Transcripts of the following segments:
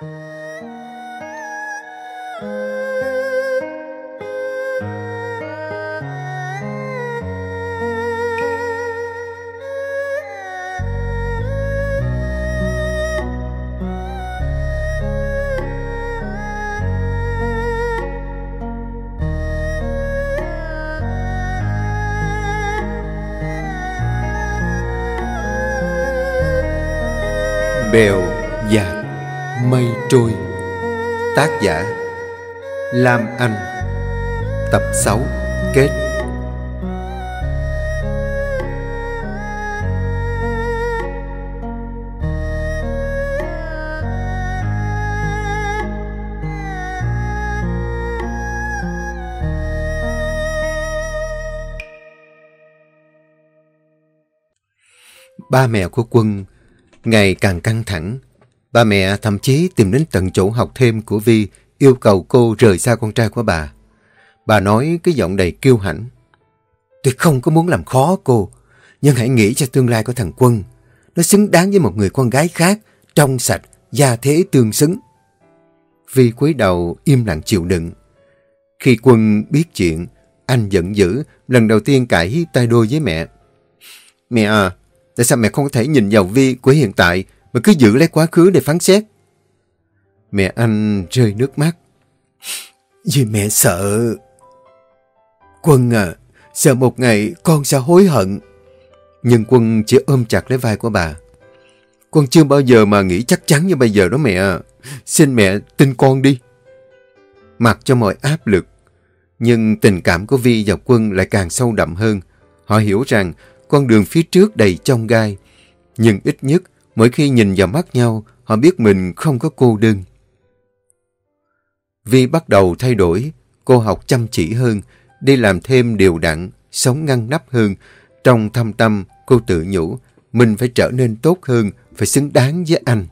Bèo trôi Tác giả Lam Anh Tập 6 Kết. Ba mẹ của Quân Ngày càng căng thẳng, ba mẹ thậm chí tìm đến tận chỗ học thêm của Vi yêu cầu cô rời xa con trai của bà. Bà nói cái giọng đầy kiêu hãnh. Tôi không có muốn làm khó cô, nhưng hãy nghĩ cho tương lai của thằng Quân. Nó xứng đáng với một người con gái khác, trong sạch, gia thế tương xứng. Vi cúi đầu im lặng chịu đựng. Khi Quân biết chuyện, anh giận dữ, lần đầu tiên cãi tay đôi với mẹ. Mẹ à, Tại sao mẹ không có thể nhìn vào Vi của hiện tại mà cứ giữ lấy quá khứ để phán xét? Mẹ anh rơi nước mắt. Vì mẹ sợ... Quân à, sợ một ngày con sẽ hối hận. Nhưng Quân chỉ ôm chặt lấy vai của bà. Con chưa bao giờ mà nghĩ chắc chắn như bây giờ đó mẹ. À. Xin mẹ tin con đi. Mặc cho mọi áp lực. Nhưng tình cảm của Vi và Quân lại càng sâu đậm hơn. Họ hiểu rằng con đường phía trước đầy trong gai. Nhưng ít nhất, mỗi khi nhìn vào mắt nhau, họ biết mình không có cô đơn. Vi bắt đầu thay đổi, cô học chăm chỉ hơn, đi làm thêm đều đặn, sống ngăn nắp hơn. Trong thâm tâm, cô tự nhủ, mình phải trở nên tốt hơn, phải xứng đáng với anh.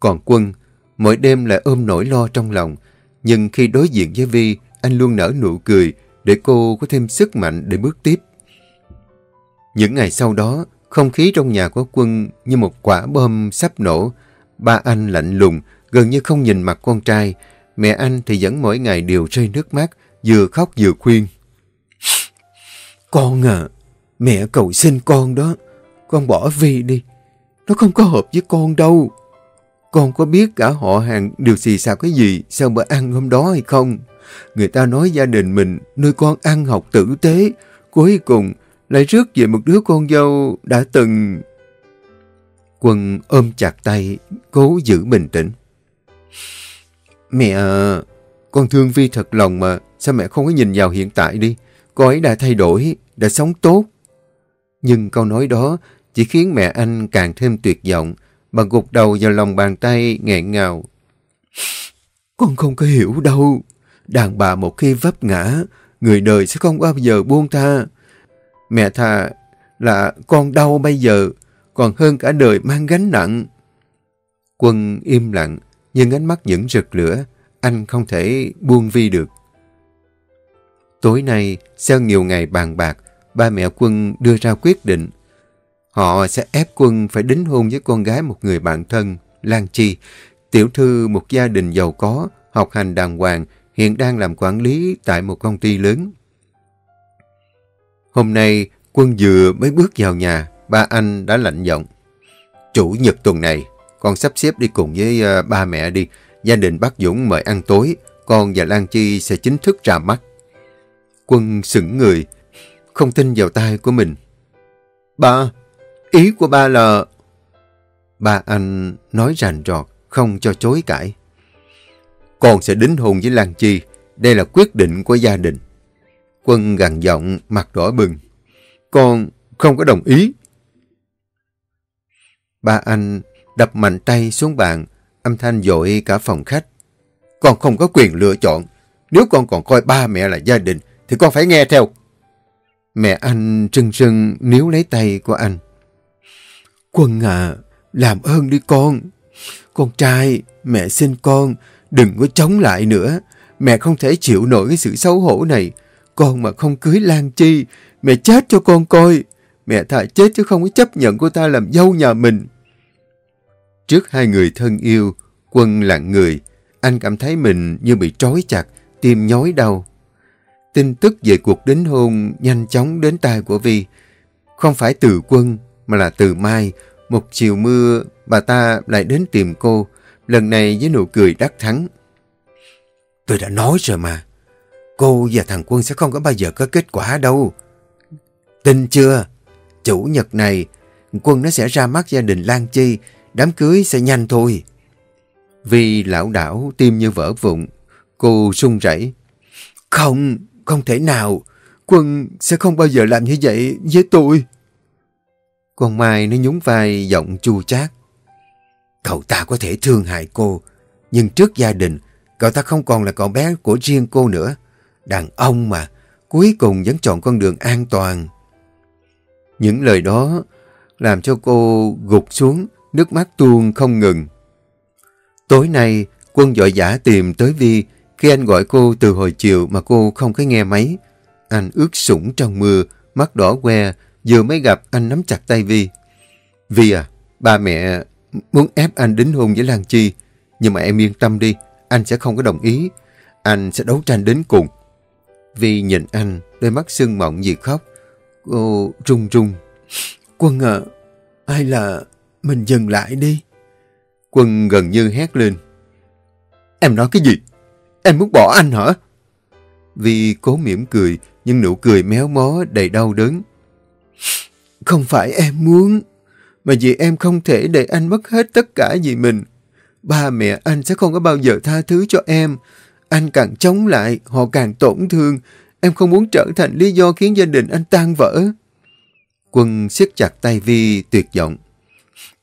Còn Quân, mỗi đêm lại ôm nỗi lo trong lòng, nhưng khi đối diện với Vi, anh luôn nở nụ cười để cô có thêm sức mạnh để bước tiếp. Những ngày sau đó, không khí trong nhà của quân như một quả bom sắp nổ. Ba anh lạnh lùng, gần như không nhìn mặt con trai. Mẹ anh thì vẫn mỗi ngày đều rơi nước mắt, vừa khóc vừa khuyên. Con à, mẹ cầu xin con đó, con bỏ Vi đi. Nó không có hợp với con đâu. Con có biết cả họ hàng đều xì xào cái gì sau bữa ăn hôm đó hay không? Người ta nói gia đình mình nuôi con ăn học tử tế. Cuối cùng lại rước về một đứa con dâu đã từng... Quân ôm chặt tay, cố giữ bình tĩnh. Mẹ con thương Vi thật lòng mà, sao mẹ không có nhìn vào hiện tại đi? Cô ấy đã thay đổi, đã sống tốt. Nhưng câu nói đó chỉ khiến mẹ anh càng thêm tuyệt vọng, bà gục đầu vào lòng bàn tay nghẹn ngào. Con không có hiểu đâu. Đàn bà một khi vấp ngã, người đời sẽ không bao giờ buông tha. Mẹ thà là con đau bây giờ, còn hơn cả đời mang gánh nặng. Quân im lặng, nhưng ánh mắt vẫn rực lửa. Anh không thể buông vi được. Tối nay, sau nhiều ngày bàn bạc, ba mẹ Quân đưa ra quyết định. Họ sẽ ép Quân phải đính hôn với con gái một người bạn thân, Lan Chi, tiểu thư một gia đình giàu có, học hành đàng hoàng, hiện đang làm quản lý tại một công ty lớn. Hôm nay, quân vừa mới bước vào nhà, ba anh đã lạnh giọng. Chủ nhật tuần này, con sắp xếp đi cùng với uh, ba mẹ đi. Gia đình bác Dũng mời ăn tối, con và Lan Chi sẽ chính thức ra mắt. Quân sững người, không tin vào tay của mình. Ba, ý của ba là... Ba anh nói rành rọt, không cho chối cãi. Con sẽ đính hôn với Lan Chi, đây là quyết định của gia đình. Quân gằn giọng, mặt đỏ bừng. Con không có đồng ý. Ba anh đập mạnh tay xuống bàn, âm thanh dội cả phòng khách. Con không có quyền lựa chọn. Nếu con còn coi ba mẹ là gia đình, thì con phải nghe theo. Mẹ anh trưng trưng níu lấy tay của anh. Quân à, làm ơn đi con. Con trai, mẹ xin con, đừng có chống lại nữa. Mẹ không thể chịu nổi cái sự xấu hổ này. Con mà không cưới Lan Chi, mẹ chết cho con coi. Mẹ thà chết chứ không có chấp nhận cô ta làm dâu nhà mình. Trước hai người thân yêu, Quân lặng người, anh cảm thấy mình như bị trói chặt, tim nhói đau. Tin tức về cuộc đính hôn nhanh chóng đến tai của Vi. Không phải từ quân, mà là từ Mai. Một chiều mưa, bà ta lại đến tìm cô, lần này với nụ cười đắc thắng. Tôi đã nói rồi mà, cô và thằng Quân sẽ không có bao giờ có kết quả đâu. Tin chưa? Chủ nhật này, Quân nó sẽ ra mắt gia đình Lan Chi, đám cưới sẽ nhanh thôi. Vì lão đảo tim như vỡ vụn, cô sung rẩy. Không, không thể nào, Quân sẽ không bao giờ làm như vậy với tôi. Con Mai nó nhún vai giọng chua chát. Cậu ta có thể thương hại cô, nhưng trước gia đình, cậu ta không còn là cậu bé của riêng cô nữa. Đàn ông mà, cuối cùng vẫn chọn con đường an toàn. Những lời đó làm cho cô gục xuống, nước mắt tuôn không ngừng. Tối nay, quân dội giả tìm tới Vi khi anh gọi cô từ hồi chiều mà cô không có nghe máy. Anh ướt sũng trong mưa, mắt đỏ que, vừa mới gặp anh nắm chặt tay Vi. Vi à, ba mẹ muốn ép anh đính hôn với Lan Chi, nhưng mà em yên tâm đi, anh sẽ không có đồng ý. Anh sẽ đấu tranh đến cùng. Vi nhìn anh, đôi mắt sưng mọng vì khóc. Cô run run. Quân à, hay là mình dừng lại đi? Quân gần như hét lên. Em nói cái gì? Em muốn bỏ anh hả? Vi cố mỉm cười, nhưng nụ cười méo mó đầy đau đớn. Không phải em muốn, mà vì em không thể để anh mất hết tất cả vì mình. Ba mẹ anh sẽ không có bao giờ tha thứ cho em. Anh càng chống lại, họ càng tổn thương. Em không muốn trở thành lý do khiến gia đình anh tan vỡ. Quân siết chặt tay Vi tuyệt vọng.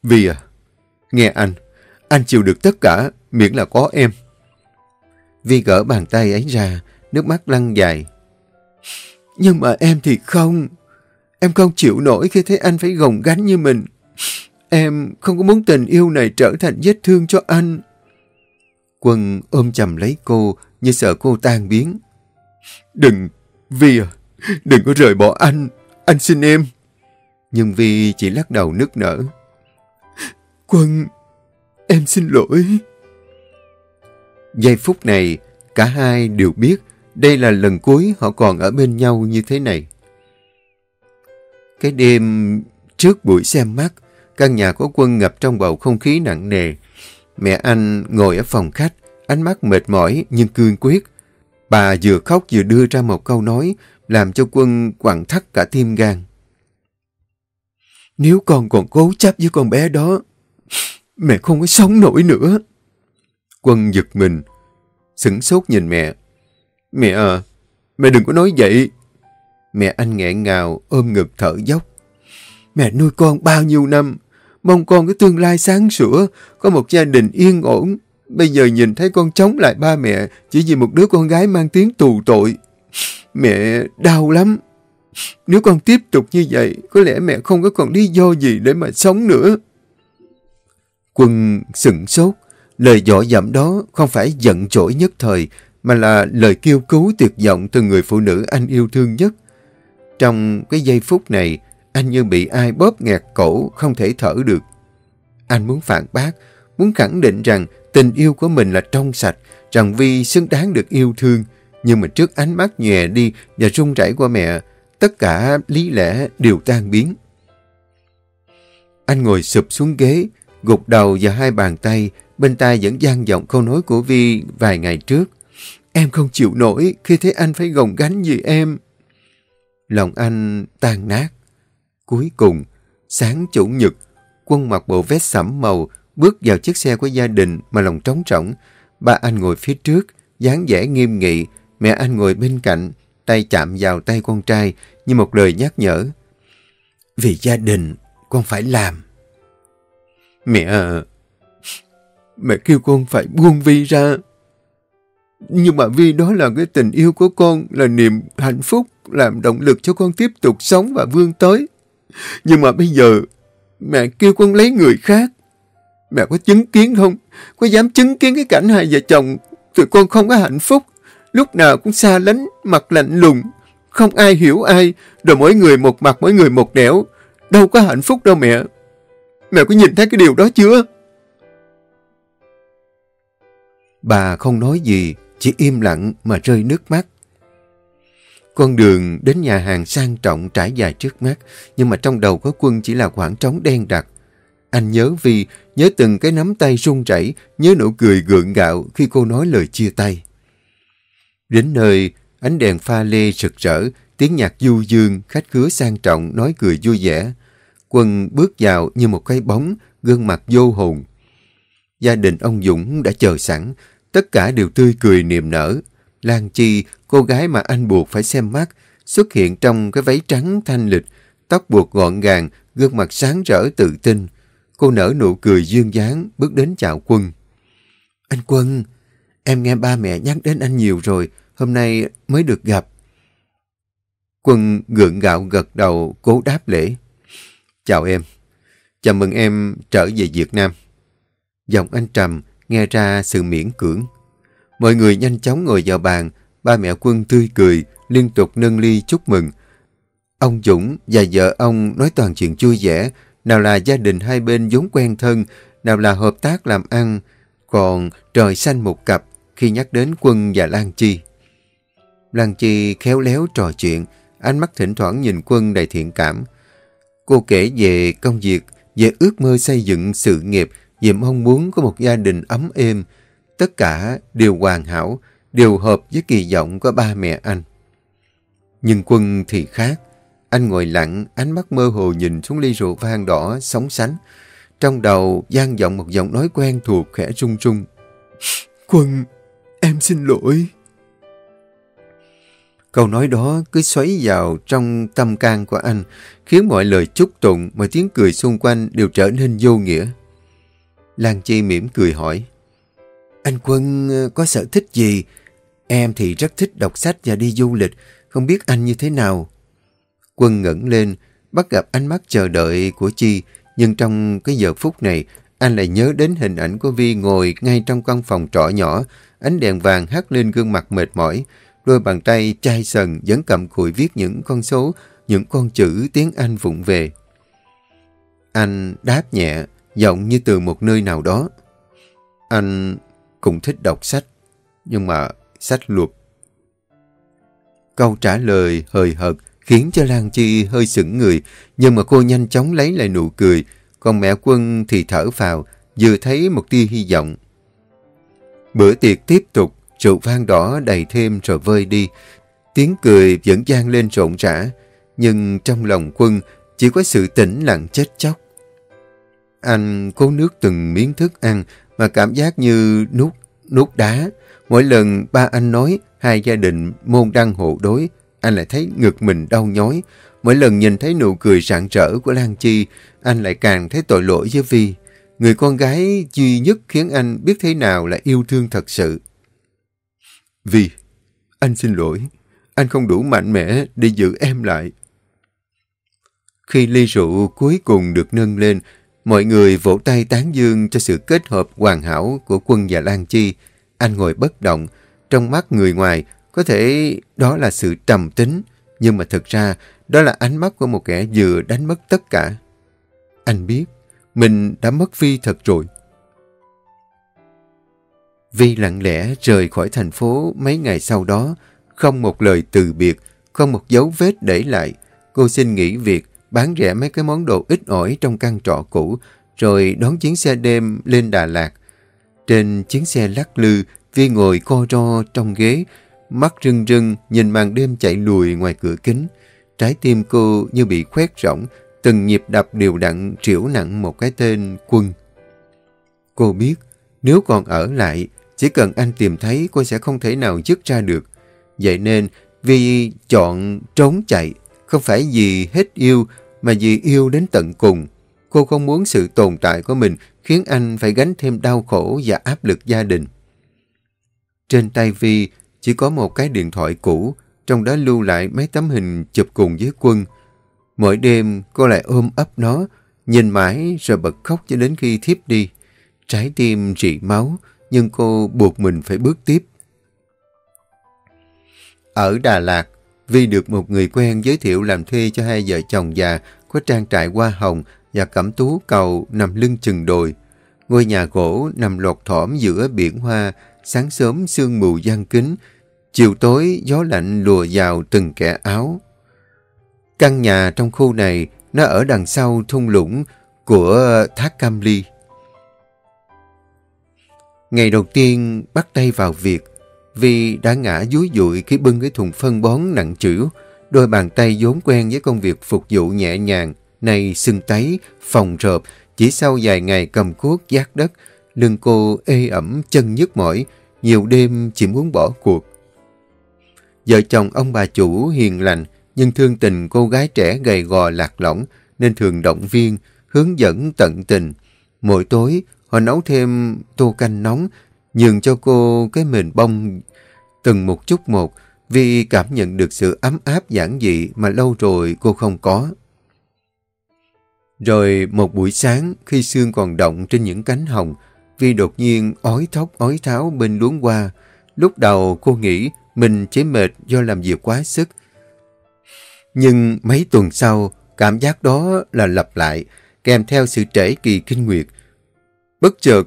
Vi à, nghe anh, anh chịu được tất cả miễn là có em. Vi gỡ bàn tay ấy ra, nước mắt lăn dài. Nhưng mà em thì không. Em không chịu nổi khi thấy anh phải gồng gánh như mình. Em không có muốn tình yêu này trở thành vết thương cho anh. Quân ôm chầm lấy cô như sợ cô tan biến. Đừng, Vi à, đừng có rời bỏ anh. Anh xin em. Nhưng Vi chỉ lắc đầu nức nở. Quân, em xin lỗi. Giây phút này, cả hai đều biết đây là lần cuối họ còn ở bên nhau như thế này. Cái đêm trước buổi xem mắt, căn nhà của quân ngập trong bầu không khí nặng nề. Mẹ anh ngồi ở phòng khách, ánh mắt mệt mỏi nhưng cương quyết. Bà vừa khóc vừa đưa ra một câu nói làm cho quân quặn thắt cả tim gan. Nếu con còn cố chấp với con bé đó, mẹ không có sống nổi nữa. Quân giật mình, sửng sốt nhìn mẹ. Mẹ à, mẹ đừng có nói vậy. Mẹ anh nghẹn ngào, ôm ngực thở dốc. Mẹ nuôi con bao nhiêu năm, mong con có tương lai sáng sủa, có một gia đình yên ổn. Bây giờ nhìn thấy con chống lại ba mẹ chỉ vì một đứa con gái mang tiếng tù tội. Mẹ đau lắm. Nếu con tiếp tục như vậy, có lẽ mẹ không có còn lý do gì để mà sống nữa. Quân sửng sốt, lời dọ dẫm đó không phải giận dỗi nhất thời, mà là lời kêu cứu tuyệt vọng từ người phụ nữ anh yêu thương nhất. Trong cái giây phút này, anh như bị ai bóp nghẹt cổ, không thể thở được. Anh muốn phản bác, muốn khẳng định rằng tình yêu của mình là trong sạch, rằng Vi xứng đáng được yêu thương. Nhưng mà trước ánh mắt nhòe đi và run rẩy của mẹ, tất cả lý lẽ đều tan biến. Anh ngồi sụp xuống ghế, gục đầu vào hai bàn tay, bên tai vẫn gian giọng câu nói của Vi vài ngày trước. Em không chịu nổi khi thấy anh phải gồng gánh vì em. Lòng anh tan nát. Cuối cùng, sáng chủ nhật, quân mặc bộ vest sẫm màu, bước vào chiếc xe của gia đình mà lòng trống rỗng. Ba anh ngồi phía trước, dáng vẻ nghiêm nghị, mẹ anh ngồi bên cạnh, tay chạm vào tay con trai như một lời nhắc nhở. Vì gia đình, con phải làm. Mẹ à, mẹ kêu con phải buông Vi ra. Nhưng mà Vi đó là cái tình yêu của con, là niềm hạnh phúc, làm động lực cho con tiếp tục sống và vươn tới. Nhưng mà bây giờ, mẹ kêu con lấy người khác. Mẹ có chứng kiến không? Có dám chứng kiến cái cảnh hai vợ chồng tụi con không có hạnh phúc? Lúc nào cũng xa lánh, mặt lạnh lùng, không ai hiểu ai, rồi mỗi người một mặt, mỗi người một nẻo. Đâu có hạnh phúc đâu mẹ. Mẹ có nhìn thấy cái điều đó chưa? Bà không nói gì, chỉ im lặng mà rơi nước mắt. Con đường đến nhà hàng sang trọng trải dài trước mắt, nhưng mà trong đầu có quân chỉ là khoảng trống đen đặc. Anh nhớ vì nhớ từng cái nắm tay run rẩy, nhớ nụ cười gượng gạo khi cô nói lời chia tay. Đến nơi, ánh đèn pha lê rực rỡ, tiếng nhạc du dương, khách khứa sang trọng, nói cười vui vẻ. Quân bước vào như một cái bóng, gương mặt vô hồn. Gia đình ông Dũng đã chờ sẵn, tất cả đều tươi cười niềm nở. Lan Chi, cô gái mà anh buộc phải xem mắt, xuất hiện trong cái váy trắng thanh lịch, tóc buộc gọn gàng, gương mặt sáng rỡ tự tin. Cô nở nụ cười duyên dáng, bước đến chào Quân. Anh Quân, em nghe ba mẹ nhắc đến anh nhiều rồi, hôm nay mới được gặp. Quân gượng gạo gật đầu, cố đáp lễ. Chào em, chào mừng em trở về Việt Nam. Giọng anh trầm, nghe ra sự miễn cưỡng. Mọi người nhanh chóng ngồi vào bàn, ba mẹ quân tươi cười, liên tục nâng ly chúc mừng. Ông Dũng và vợ ông nói toàn chuyện vui vẻ, nào là gia đình hai bên vốn quen thân, nào là hợp tác làm ăn, còn trời xanh một cặp khi nhắc đến quân và Lan Chi. Lan Chi khéo léo trò chuyện, ánh mắt thỉnh thoảng nhìn quân đầy thiện cảm. Cô kể về công việc, về ước mơ xây dựng sự nghiệp, về mong muốn có một gia đình ấm êm. Tất cả đều hoàn hảo, đều hợp với kỳ vọng của ba mẹ anh. Nhưng quân thì khác. Anh ngồi lặng, ánh mắt mơ hồ nhìn xuống ly rượu vang đỏ, sóng sánh. Trong đầu gian vọng một giọng nói quen thuộc khẽ rung rung. Quân, em xin lỗi. Câu nói đó cứ xoáy vào trong tâm can của anh, khiến mọi lời chúc tụng, mọi tiếng cười xung quanh đều trở nên vô nghĩa. Lan Chi mỉm cười hỏi, anh Quân ờ, có sở thích gì? Em thì rất thích đọc sách và đi du lịch, không biết anh như thế nào. Quân ngẩng lên, bắt gặp ánh mắt chờ đợi của Chi, nhưng trong cái giờ phút này, anh lại nhớ đến hình ảnh của Vi ngồi ngay trong căn phòng trọ nhỏ, ánh đèn vàng hắt lên gương mặt mệt mỏi, đôi bàn tay chai sần vẫn cầm cùi viết những con số, những con chữ tiếng Anh vụng về. Anh đáp nhẹ, giọng như từ một nơi nào đó. Anh cũng thích đọc sách, nhưng mà sách luật. Câu trả lời hời hợt khiến cho Lan Chi hơi sững người, nhưng mà cô nhanh chóng lấy lại nụ cười, còn mẹ quân thì thở vào, vừa thấy một tia hy vọng. Bữa tiệc tiếp tục, rượu vang đỏ đầy thêm rồi vơi đi. Tiếng cười vẫn gian lên rộn rã, nhưng trong lòng quân chỉ có sự tĩnh lặng chết chóc. Anh cố nước từng miếng thức ăn mà cảm giác như nút nút đá. Mỗi lần ba anh nói hai gia đình môn đăng hộ đối, anh lại thấy ngực mình đau nhói. Mỗi lần nhìn thấy nụ cười rạng rỡ của Lan Chi, anh lại càng thấy tội lỗi với Vi. Người con gái duy nhất khiến anh biết thế nào là yêu thương thật sự. Vi, anh xin lỗi. Anh không đủ mạnh mẽ để giữ em lại. Khi ly rượu cuối cùng được nâng lên, mọi người vỗ tay tán dương cho sự kết hợp hoàn hảo của Quân và Lan Chi. Anh ngồi bất động, trong mắt người ngoài có thể đó là sự trầm tính, nhưng mà thực ra đó là ánh mắt của một kẻ vừa đánh mất tất cả. Anh biết, mình đã mất Vi thật rồi. Vi lặng lẽ rời khỏi thành phố mấy ngày sau đó, không một lời từ biệt, không một dấu vết để lại. Cô xin nghỉ việc, bán rẻ mấy cái món đồ ít ỏi trong căn trọ cũ, rồi đón chuyến xe đêm lên Đà Lạt. Trên chuyến xe lắc lư, Vi ngồi co ro trong ghế, mắt rưng rưng nhìn màn đêm chạy lùi ngoài cửa kính. Trái tim cô như bị khoét rỗng, từng nhịp đập đều đặn triểu nặng một cái tên quân. Cô biết, nếu còn ở lại, chỉ cần anh tìm thấy cô sẽ không thể nào dứt ra được. Vậy nên Vi chọn trốn chạy, không phải vì hết yêu mà vì yêu đến tận cùng. Cô không muốn sự tồn tại của mình khiến anh phải gánh thêm đau khổ và áp lực gia đình. Trên tay Vi chỉ có một cái điện thoại cũ, trong đó lưu lại mấy tấm hình chụp cùng với quân. Mỗi đêm cô lại ôm ấp nó, nhìn mãi rồi bật khóc cho đến khi thiếp đi. Trái tim rị máu, nhưng cô buộc mình phải bước tiếp. Ở Đà Lạt, Vi được một người quen giới thiệu làm thuê cho hai vợ chồng già có trang trại hoa hồng và cẩm tú cầu nằm lưng chừng đồi. Ngôi nhà gỗ nằm lọt thỏm giữa biển hoa, sáng sớm sương mù gian kính, chiều tối gió lạnh lùa vào từng kẻ áo. Căn nhà trong khu này nó ở đằng sau thung lũng của thác Cam Ly. Ngày đầu tiên bắt tay vào việc, vì đã ngã dúi dụi khi bưng cái thùng phân bón nặng trĩu, đôi bàn tay vốn quen với công việc phục vụ nhẹ nhàng, này sưng tấy, phòng rợp chỉ sau vài ngày cầm cuốc giác đất, lưng cô ê ẩm chân nhức mỏi, nhiều đêm chỉ muốn bỏ cuộc. Vợ chồng ông bà chủ hiền lành, nhưng thương tình cô gái trẻ gầy gò lạc lõng, nên thường động viên, hướng dẫn tận tình. Mỗi tối, họ nấu thêm tô canh nóng, nhường cho cô cái mền bông từng một chút một, vì cảm nhận được sự ấm áp giản dị mà lâu rồi cô không có. Rồi một buổi sáng, khi sương còn động trên những cánh hồng, Vi đột nhiên ói thóc ói tháo bên luống qua. Lúc đầu cô nghĩ mình chỉ mệt do làm việc quá sức. Nhưng mấy tuần sau, cảm giác đó là lặp lại, kèm theo sự trễ kỳ kinh nguyệt. Bất chợt,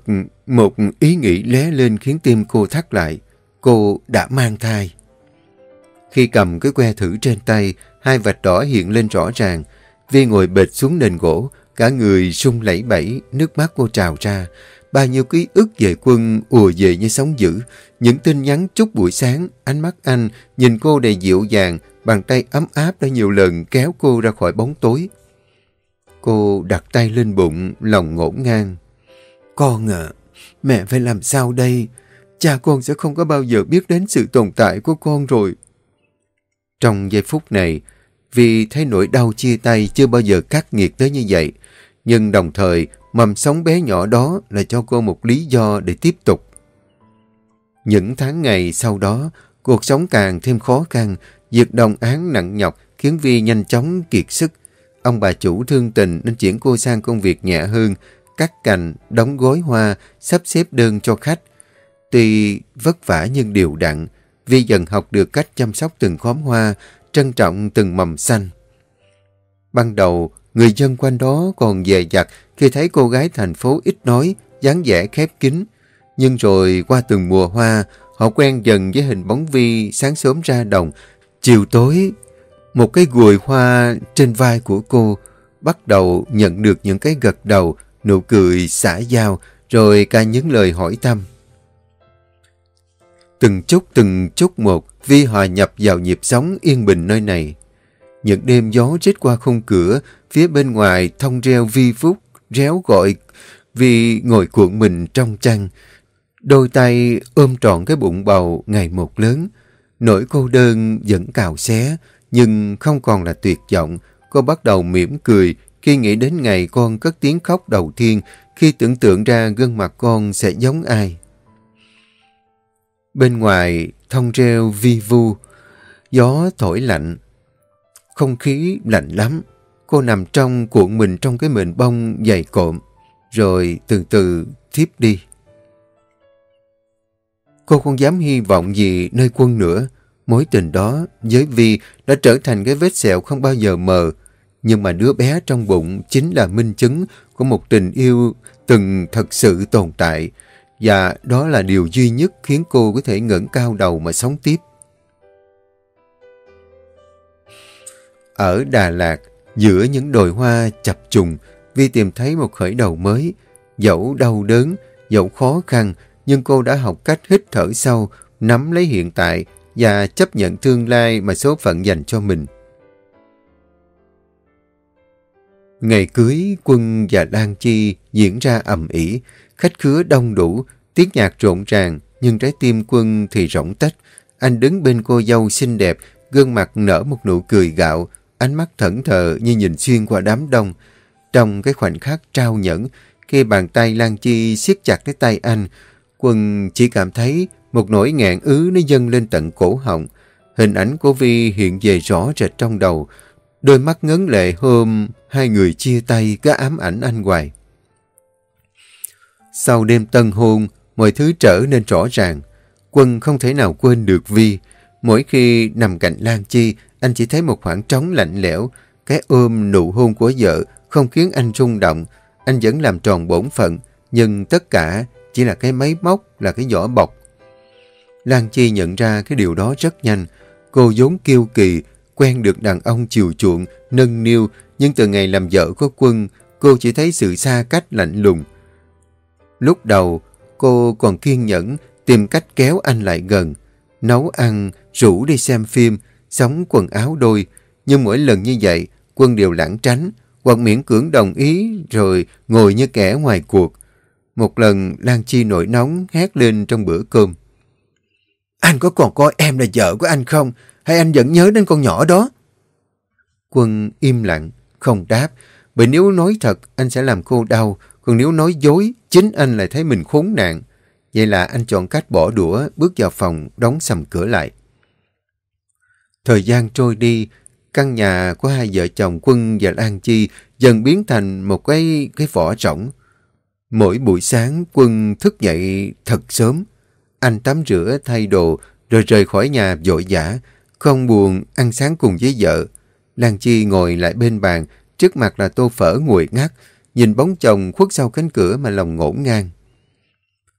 một ý nghĩ lé lên khiến tim cô thắt lại. Cô đã mang thai. Khi cầm cái que thử trên tay, hai vạch đỏ hiện lên rõ ràng. Vi ngồi bệt xuống nền gỗ, cả người sung lẫy bẫy, nước mắt cô trào ra. Bao nhiêu ký ức về quân ùa về như sóng dữ. Những tin nhắn chúc buổi sáng, ánh mắt anh nhìn cô đầy dịu dàng, bàn tay ấm áp đã nhiều lần kéo cô ra khỏi bóng tối. Cô đặt tay lên bụng, lòng ngổn ngang. Con à, mẹ phải làm sao đây? Cha con sẽ không có bao giờ biết đến sự tồn tại của con rồi. Trong giây phút này, vì thấy nỗi đau chia tay chưa bao giờ cắt nghiệt tới như vậy, nhưng đồng thời mầm sống bé nhỏ đó là cho cô một lý do để tiếp tục. Những tháng ngày sau đó, cuộc sống càng thêm khó khăn, việc đồng án nặng nhọc khiến Vi nhanh chóng kiệt sức. Ông bà chủ thương tình nên chuyển cô sang công việc nhẹ hơn, cắt cành, đóng gói hoa, sắp xếp đơn cho khách. Tuy vất vả nhưng đều đặn, Vi dần học được cách chăm sóc từng khóm hoa, trân trọng từng mầm xanh. Ban đầu, người dân quanh đó còn dè dặt khi thấy cô gái thành phố ít nói, dáng vẻ khép kín. Nhưng rồi qua từng mùa hoa, họ quen dần với hình bóng Vi sáng sớm ra đồng, chiều tối. Một cái gùi hoa trên vai của cô bắt đầu nhận được những cái gật đầu, nụ cười xả giao, rồi ca những lời hỏi thăm. Từng chút từng chút một, Vi hòa nhập vào nhịp sống yên bình nơi này. Những đêm gió rít qua khung cửa, phía bên ngoài thông reo vi phúc, réo gọi Vi ngồi cuộn mình trong chăn. Đôi tay ôm trọn cái bụng bầu ngày một lớn. Nỗi cô đơn vẫn cào xé, nhưng không còn là tuyệt vọng. Cô bắt đầu mỉm cười khi nghĩ đến ngày con cất tiếng khóc đầu tiên, khi tưởng tượng ra gương mặt con sẽ giống ai. Bên ngoài, thông reo vi vu, gió thổi lạnh. Không khí lạnh lắm. Cô nằm trong cuộn mình trong cái mền bông dày cộm, rồi từ từ thiếp đi. Cô không dám hy vọng gì nơi quân nữa. Mối tình đó với Vi đã trở thành cái vết sẹo không bao giờ mờ. Nhưng mà đứa bé trong bụng chính là minh chứng của một tình yêu từng thật sự tồn tại. Và đó là điều duy nhất khiến cô có thể ngẩng cao đầu mà sống tiếp. Ở Đà Lạt, giữa những đồi hoa chập trùng, Vi tìm thấy một khởi đầu mới. Dẫu đau đớn, dẫu khó khăn, nhưng cô đã học cách hít thở sâu, nắm lấy hiện tại và chấp nhận tương lai mà số phận dành cho mình. Ngày cưới quân và Lan Chi diễn ra ầm ĩ, khách khứa đông đủ, tiếng nhạc rộn ràng, nhưng trái tim quân thì rỗng tách. Anh đứng bên cô dâu xinh đẹp, gương mặt nở một nụ cười gạo, ánh mắt thẫn thờ như nhìn xuyên qua đám đông. Trong cái khoảnh khắc trao nhẫn, khi bàn tay Lan Chi siết chặt cái tay anh, quân chỉ cảm thấy một nỗi ngạn ứ nó dâng lên tận cổ họng. Hình ảnh của Vi hiện về rõ rệt trong đầu, đôi mắt ngấn lệ hôm hai người chia tay có ám ảnh anh hoài. Sau đêm tân hôn, mọi thứ trở nên rõ ràng. Quân không thể nào quên được Vi. Mỗi khi nằm cạnh Lan Chi, anh chỉ thấy một khoảng trống lạnh lẽo. Cái ôm nụ hôn của vợ không khiến anh rung động. Anh vẫn làm tròn bổn phận, nhưng tất cả chỉ là cái máy móc, là cái vỏ bọc. Lan Chi nhận ra cái điều đó rất nhanh. Cô vốn kiêu kỳ, quen được đàn ông chiều chuộng, nâng niu, nhưng từ ngày làm vợ của quân, cô chỉ thấy sự xa cách lạnh lùng. Lúc đầu, cô còn kiên nhẫn tìm cách kéo anh lại gần, nấu ăn, rủ đi xem phim, sống quần áo đôi. Nhưng mỗi lần như vậy, quân đều lãng tránh, hoặc miễn cưỡng đồng ý rồi ngồi như kẻ ngoài cuộc. Một lần Lan Chi nổi nóng hét lên trong bữa cơm. Anh có còn coi em là vợ của anh không? Hay anh vẫn nhớ đến con nhỏ đó? Quân im lặng, không đáp. Bởi nếu nói thật, anh sẽ làm cô đau. Còn nếu nói dối, chính anh lại thấy mình khốn nạn. Vậy là anh chọn cách bỏ đũa, bước vào phòng, đóng sầm cửa lại. Thời gian trôi đi, căn nhà của hai vợ chồng Quân và Lan Chi dần biến thành một cái cái vỏ rỗng. Mỗi buổi sáng Quân thức dậy thật sớm. Anh tắm rửa thay đồ rồi rời khỏi nhà vội vã, không buồn ăn sáng cùng với vợ. Lan Chi ngồi lại bên bàn, trước mặt là tô phở nguội ngắt, nhìn bóng chồng khuất sau cánh cửa mà lòng ngổn ngang.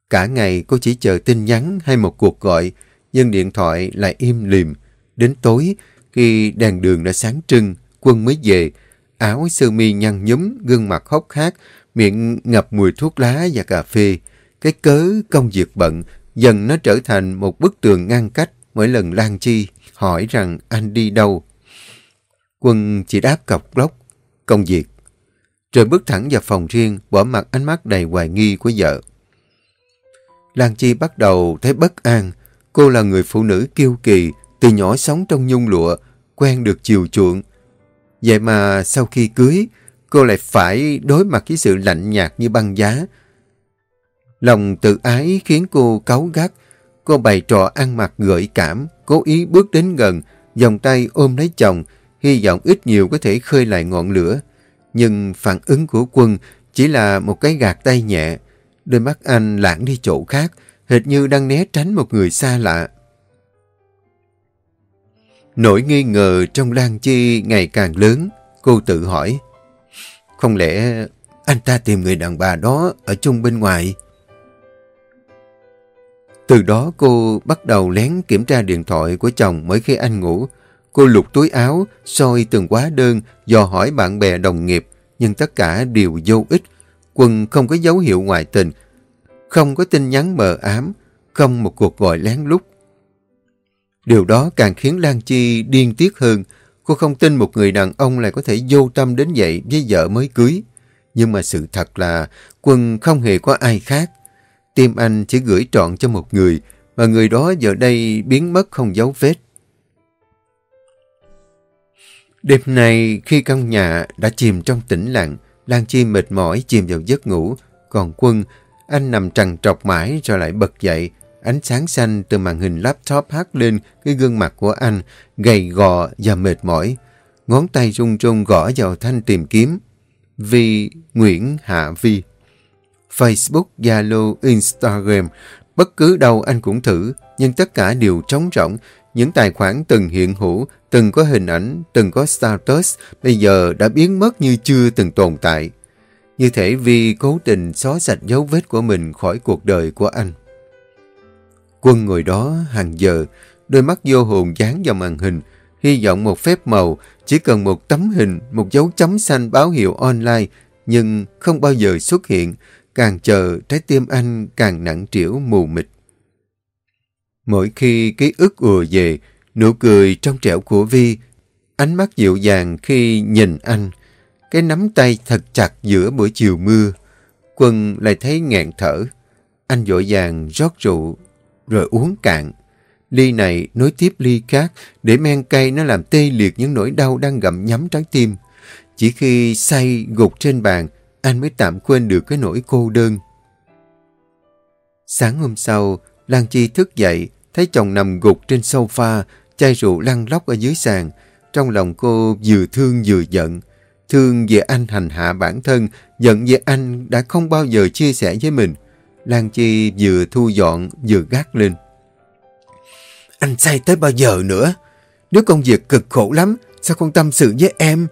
Cả ngày cô chỉ chờ tin nhắn hay một cuộc gọi, nhưng điện thoại lại im lìm. Đến tối, khi đèn đường đã sáng trưng, quân mới về, áo sơ mi nhăn nhúm, gương mặt hốc hác, miệng ngập mùi thuốc lá và cà phê. Cái cớ công việc bận, dần nó trở thành một bức tường ngăn cách mỗi lần Lan Chi hỏi rằng anh đi đâu. Quân chỉ đáp cọc lóc, công việc. Rồi bước thẳng vào phòng riêng, bỏ mặt ánh mắt đầy hoài nghi của vợ. Lan Chi bắt đầu thấy bất an. Cô là người phụ nữ kiêu kỳ, từ nhỏ sống trong nhung lụa, quen được chiều chuộng. Vậy mà sau khi cưới, cô lại phải đối mặt với sự lạnh nhạt như băng giá. Lòng tự ái khiến cô cáu gắt. Cô bày trò ăn mặc gợi cảm, cố ý bước đến gần, vòng tay ôm lấy chồng, hy vọng ít nhiều có thể khơi lại ngọn lửa. Nhưng phản ứng của quân chỉ là một cái gạt tay nhẹ. Đôi mắt anh lãng đi chỗ khác, hệt như đang né tránh một người xa lạ. Nỗi nghi ngờ trong Lan Chi ngày càng lớn, cô tự hỏi. Không lẽ anh ta tìm người đàn bà đó ở chung bên ngoài? Từ đó cô bắt đầu lén kiểm tra điện thoại của chồng mỗi khi anh ngủ. Cô lục túi áo, soi từng quá đơn, dò hỏi bạn bè đồng nghiệp, nhưng tất cả đều vô ích. Quân không có dấu hiệu ngoại tình, không có tin nhắn mờ ám, không một cuộc gọi lén lút. Điều đó càng khiến Lan Chi điên tiết hơn. Cô không tin một người đàn ông lại có thể vô tâm đến vậy với vợ mới cưới. Nhưng mà sự thật là Quân không hề có ai khác. Tim anh chỉ gửi trọn cho một người, mà người đó giờ đây biến mất không dấu vết. Đêm nay, khi căn nhà đã chìm trong tĩnh lặng, Lan Chi mệt mỏi chìm vào giấc ngủ, còn Quân, anh nằm trằn trọc mãi rồi lại bật dậy, Ánh sáng xanh từ màn hình laptop hắt lên cái gương mặt của anh, gầy gò và mệt mỏi. Ngón tay run run gõ vào thanh tìm kiếm. Vi Nguyễn Hạ Vi. Facebook, Zalo, Instagram, bất cứ đâu anh cũng thử, nhưng tất cả đều trống rỗng. Những tài khoản từng hiện hữu, từng có hình ảnh, từng có status, bây giờ đã biến mất như chưa từng tồn tại. Như thể Vi cố tình xóa sạch dấu vết của mình khỏi cuộc đời của anh. Quân ngồi đó hàng giờ, đôi mắt vô hồn dán vào màn hình, hy vọng một phép màu, chỉ cần một tấm hình, một dấu chấm xanh báo hiệu online, nhưng không bao giờ xuất hiện, càng chờ trái tim anh càng nặng trĩu mù mịt. Mỗi khi ký ức ùa về, nụ cười trong trẻo của Vi, ánh mắt dịu dàng khi nhìn anh, cái nắm tay thật chặt giữa buổi chiều mưa, Quân lại thấy ngẹn thở. Anh vội vàng rót rượu rồi uống cạn. Ly này nối tiếp ly khác để men cay nó làm tê liệt những nỗi đau đang gặm nhắm trái tim. Chỉ khi say gục trên bàn, anh mới tạm quên được cái nỗi cô đơn. Sáng hôm sau, Lan Chi thức dậy, thấy chồng nằm gục trên sofa, chai rượu lăn lóc ở dưới sàn. Trong lòng cô vừa thương vừa giận. Thương về anh hành hạ bản thân, giận về anh đã không bao giờ chia sẻ với mình. Lan Chi vừa thu dọn vừa gác lên. Anh say tới bao giờ nữa? Nếu công việc cực khổ lắm, sao không tâm sự với em?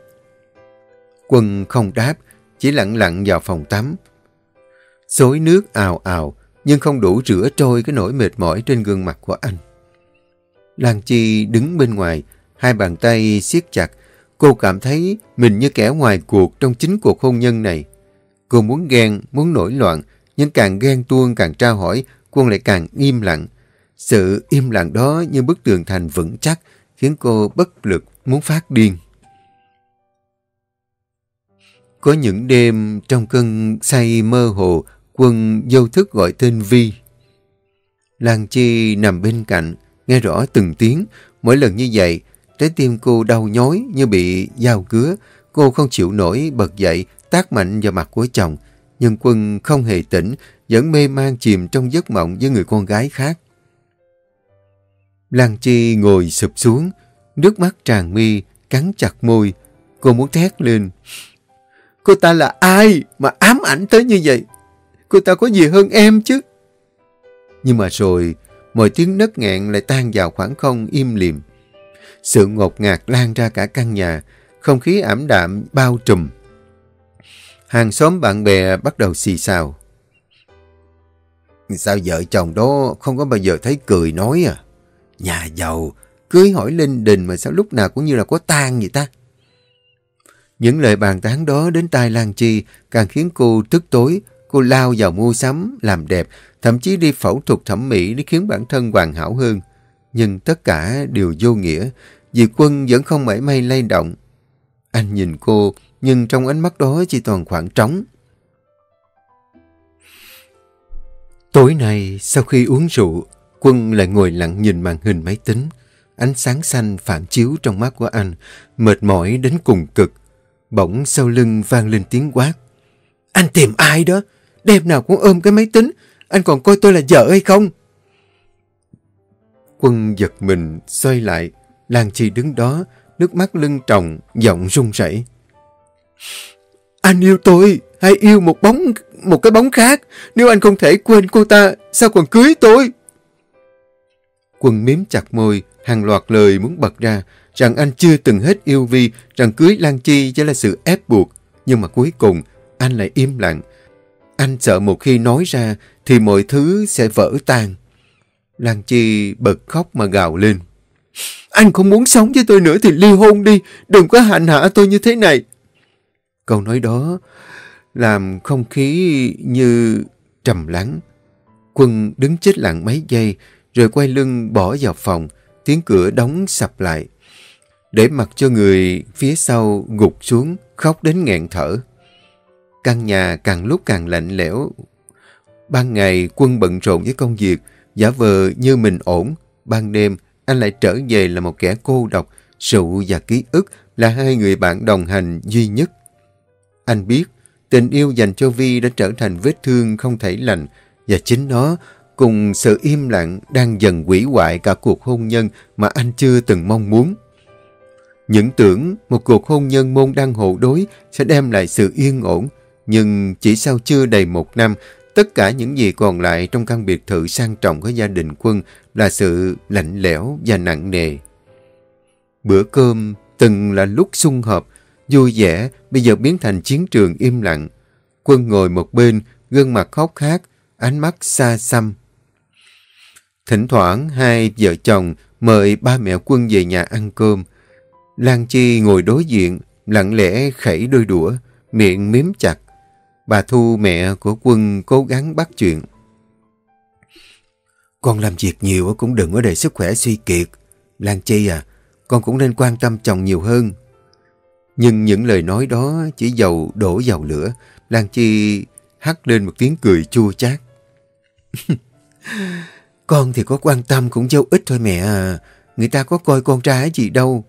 Quân không đáp, chỉ lặng lặng vào phòng tắm. Xối nước ào ào, nhưng không đủ rửa trôi cái nỗi mệt mỏi trên gương mặt của anh. Lan Chi đứng bên ngoài, hai bàn tay siết chặt. Cô cảm thấy mình như kẻ ngoài cuộc trong chính cuộc hôn nhân này. Cô muốn ghen, muốn nổi loạn, nhưng càng ghen tuông càng tra hỏi, quân lại càng im lặng. Sự im lặng đó như bức tường thành vững chắc, khiến cô bất lực, muốn phát điên. Có những đêm trong cơn say mơ hồ, quân vô thức gọi tên Vi. Lan Chi nằm bên cạnh, nghe rõ từng tiếng. Mỗi lần như vậy, trái tim cô đau nhói như bị dao cứa. Cô không chịu nổi bật dậy, tác mạnh vào mặt của chồng. Nhưng quân không hề tỉnh, vẫn mê man chìm trong giấc mộng với người con gái khác. Lan Chi ngồi sụp xuống, nước mắt tràn mi, cắn chặt môi. Cô muốn thét lên. Cô ta là ai mà ám ảnh tới như vậy? Cô ta có gì hơn em chứ? Nhưng mà rồi, mọi tiếng nấc nghẹn lại tan vào khoảng không im lìm. Sự ngột ngạt lan ra cả căn nhà, không khí ảm đạm bao trùm. Hàng xóm bạn bè bắt đầu xì xào. Sao vợ chồng đó không có bao giờ thấy cười nói à? Nhà giàu, cưới hỏi linh đình mà sao lúc nào cũng như là có tang vậy ta? Những lời bàn tán đó đến tai Lan Chi càng khiến cô tức tối. Cô lao vào mua sắm, làm đẹp, thậm chí đi phẫu thuật thẩm mỹ để khiến bản thân hoàn hảo hơn. Nhưng tất cả đều vô nghĩa, vì quân vẫn không mảy may lay động. Anh nhìn cô, nhưng trong ánh mắt đó chỉ toàn khoảng trống. Tối nay, sau khi uống rượu, Quân lại ngồi lặng nhìn màn hình máy tính. Ánh sáng xanh phản chiếu trong mắt của anh, mệt mỏi đến cùng cực. Bỗng sau lưng vang lên tiếng quát. Anh tìm ai đó? Đêm nào cũng ôm cái máy tính. Anh còn coi tôi là vợ hay không? Quân giật mình, xoay lại. Lan Chi đứng đó, nước mắt lưng tròng, giọng run rẩy. Anh yêu tôi, hay yêu một bóng, một cái bóng khác. Nếu anh không thể quên cô ta, sao còn cưới tôi? Quân miếm chặt môi, hàng loạt lời muốn bật ra, rằng anh chưa từng hết yêu Vi, rằng cưới Lan Chi chỉ là sự ép buộc. Nhưng mà cuối cùng, anh lại im lặng. Anh sợ một khi nói ra thì mọi thứ sẽ vỡ tan. Lan Chi bật khóc mà gào lên. Anh không muốn sống với tôi nữa thì ly hôn đi, đừng có hành hạ tôi như thế này. Câu nói đó làm không khí như trầm lắng. Quân đứng chết lặng mấy giây, rồi quay lưng bỏ vào phòng, tiếng cửa đóng sập lại. Để mặc cho người phía sau gục xuống, khóc đến nghẹn thở. Căn nhà càng lúc càng lạnh lẽo. Ban ngày quân bận rộn với công việc, giả vờ như mình ổn. Ban đêm anh lại trở về là một kẻ cô độc, rượu và ký ức là hai người bạn đồng hành duy nhất. Anh biết tình yêu dành cho Vi đã trở thành vết thương không thể lành và chính nó cùng sự im lặng đang dần quỷ hoại cả cuộc hôn nhân mà anh chưa từng mong muốn. Những tưởng một cuộc hôn nhân môn đăng hộ đối sẽ đem lại sự yên ổn, nhưng chỉ sau chưa đầy một năm, tất cả những gì còn lại trong căn biệt thự sang trọng của gia đình quân là sự lạnh lẽo và nặng nề. Bữa cơm từng là lúc sung hợp, vui vẻ, bây giờ biến thành chiến trường im lặng. Quân ngồi một bên, gương mặt khóc khát, ánh mắt xa xăm. Thỉnh thoảng hai vợ chồng mời ba mẹ quân về nhà ăn cơm. Lan Chi ngồi đối diện, lặng lẽ khẩy đôi đũa, miệng miếm chặt. Bà Thu mẹ của quân cố gắng bắt chuyện. Con làm việc nhiều cũng đừng có để sức khỏe suy kiệt. Lan Chi à, con cũng nên quan tâm chồng nhiều hơn. Nhưng những lời nói đó chỉ dầu đổ vào lửa. Lan Chi hắt lên một tiếng cười chua chát. con thì có quan tâm cũng dâu ích thôi mẹ à. Người ta có coi con trai gì đâu.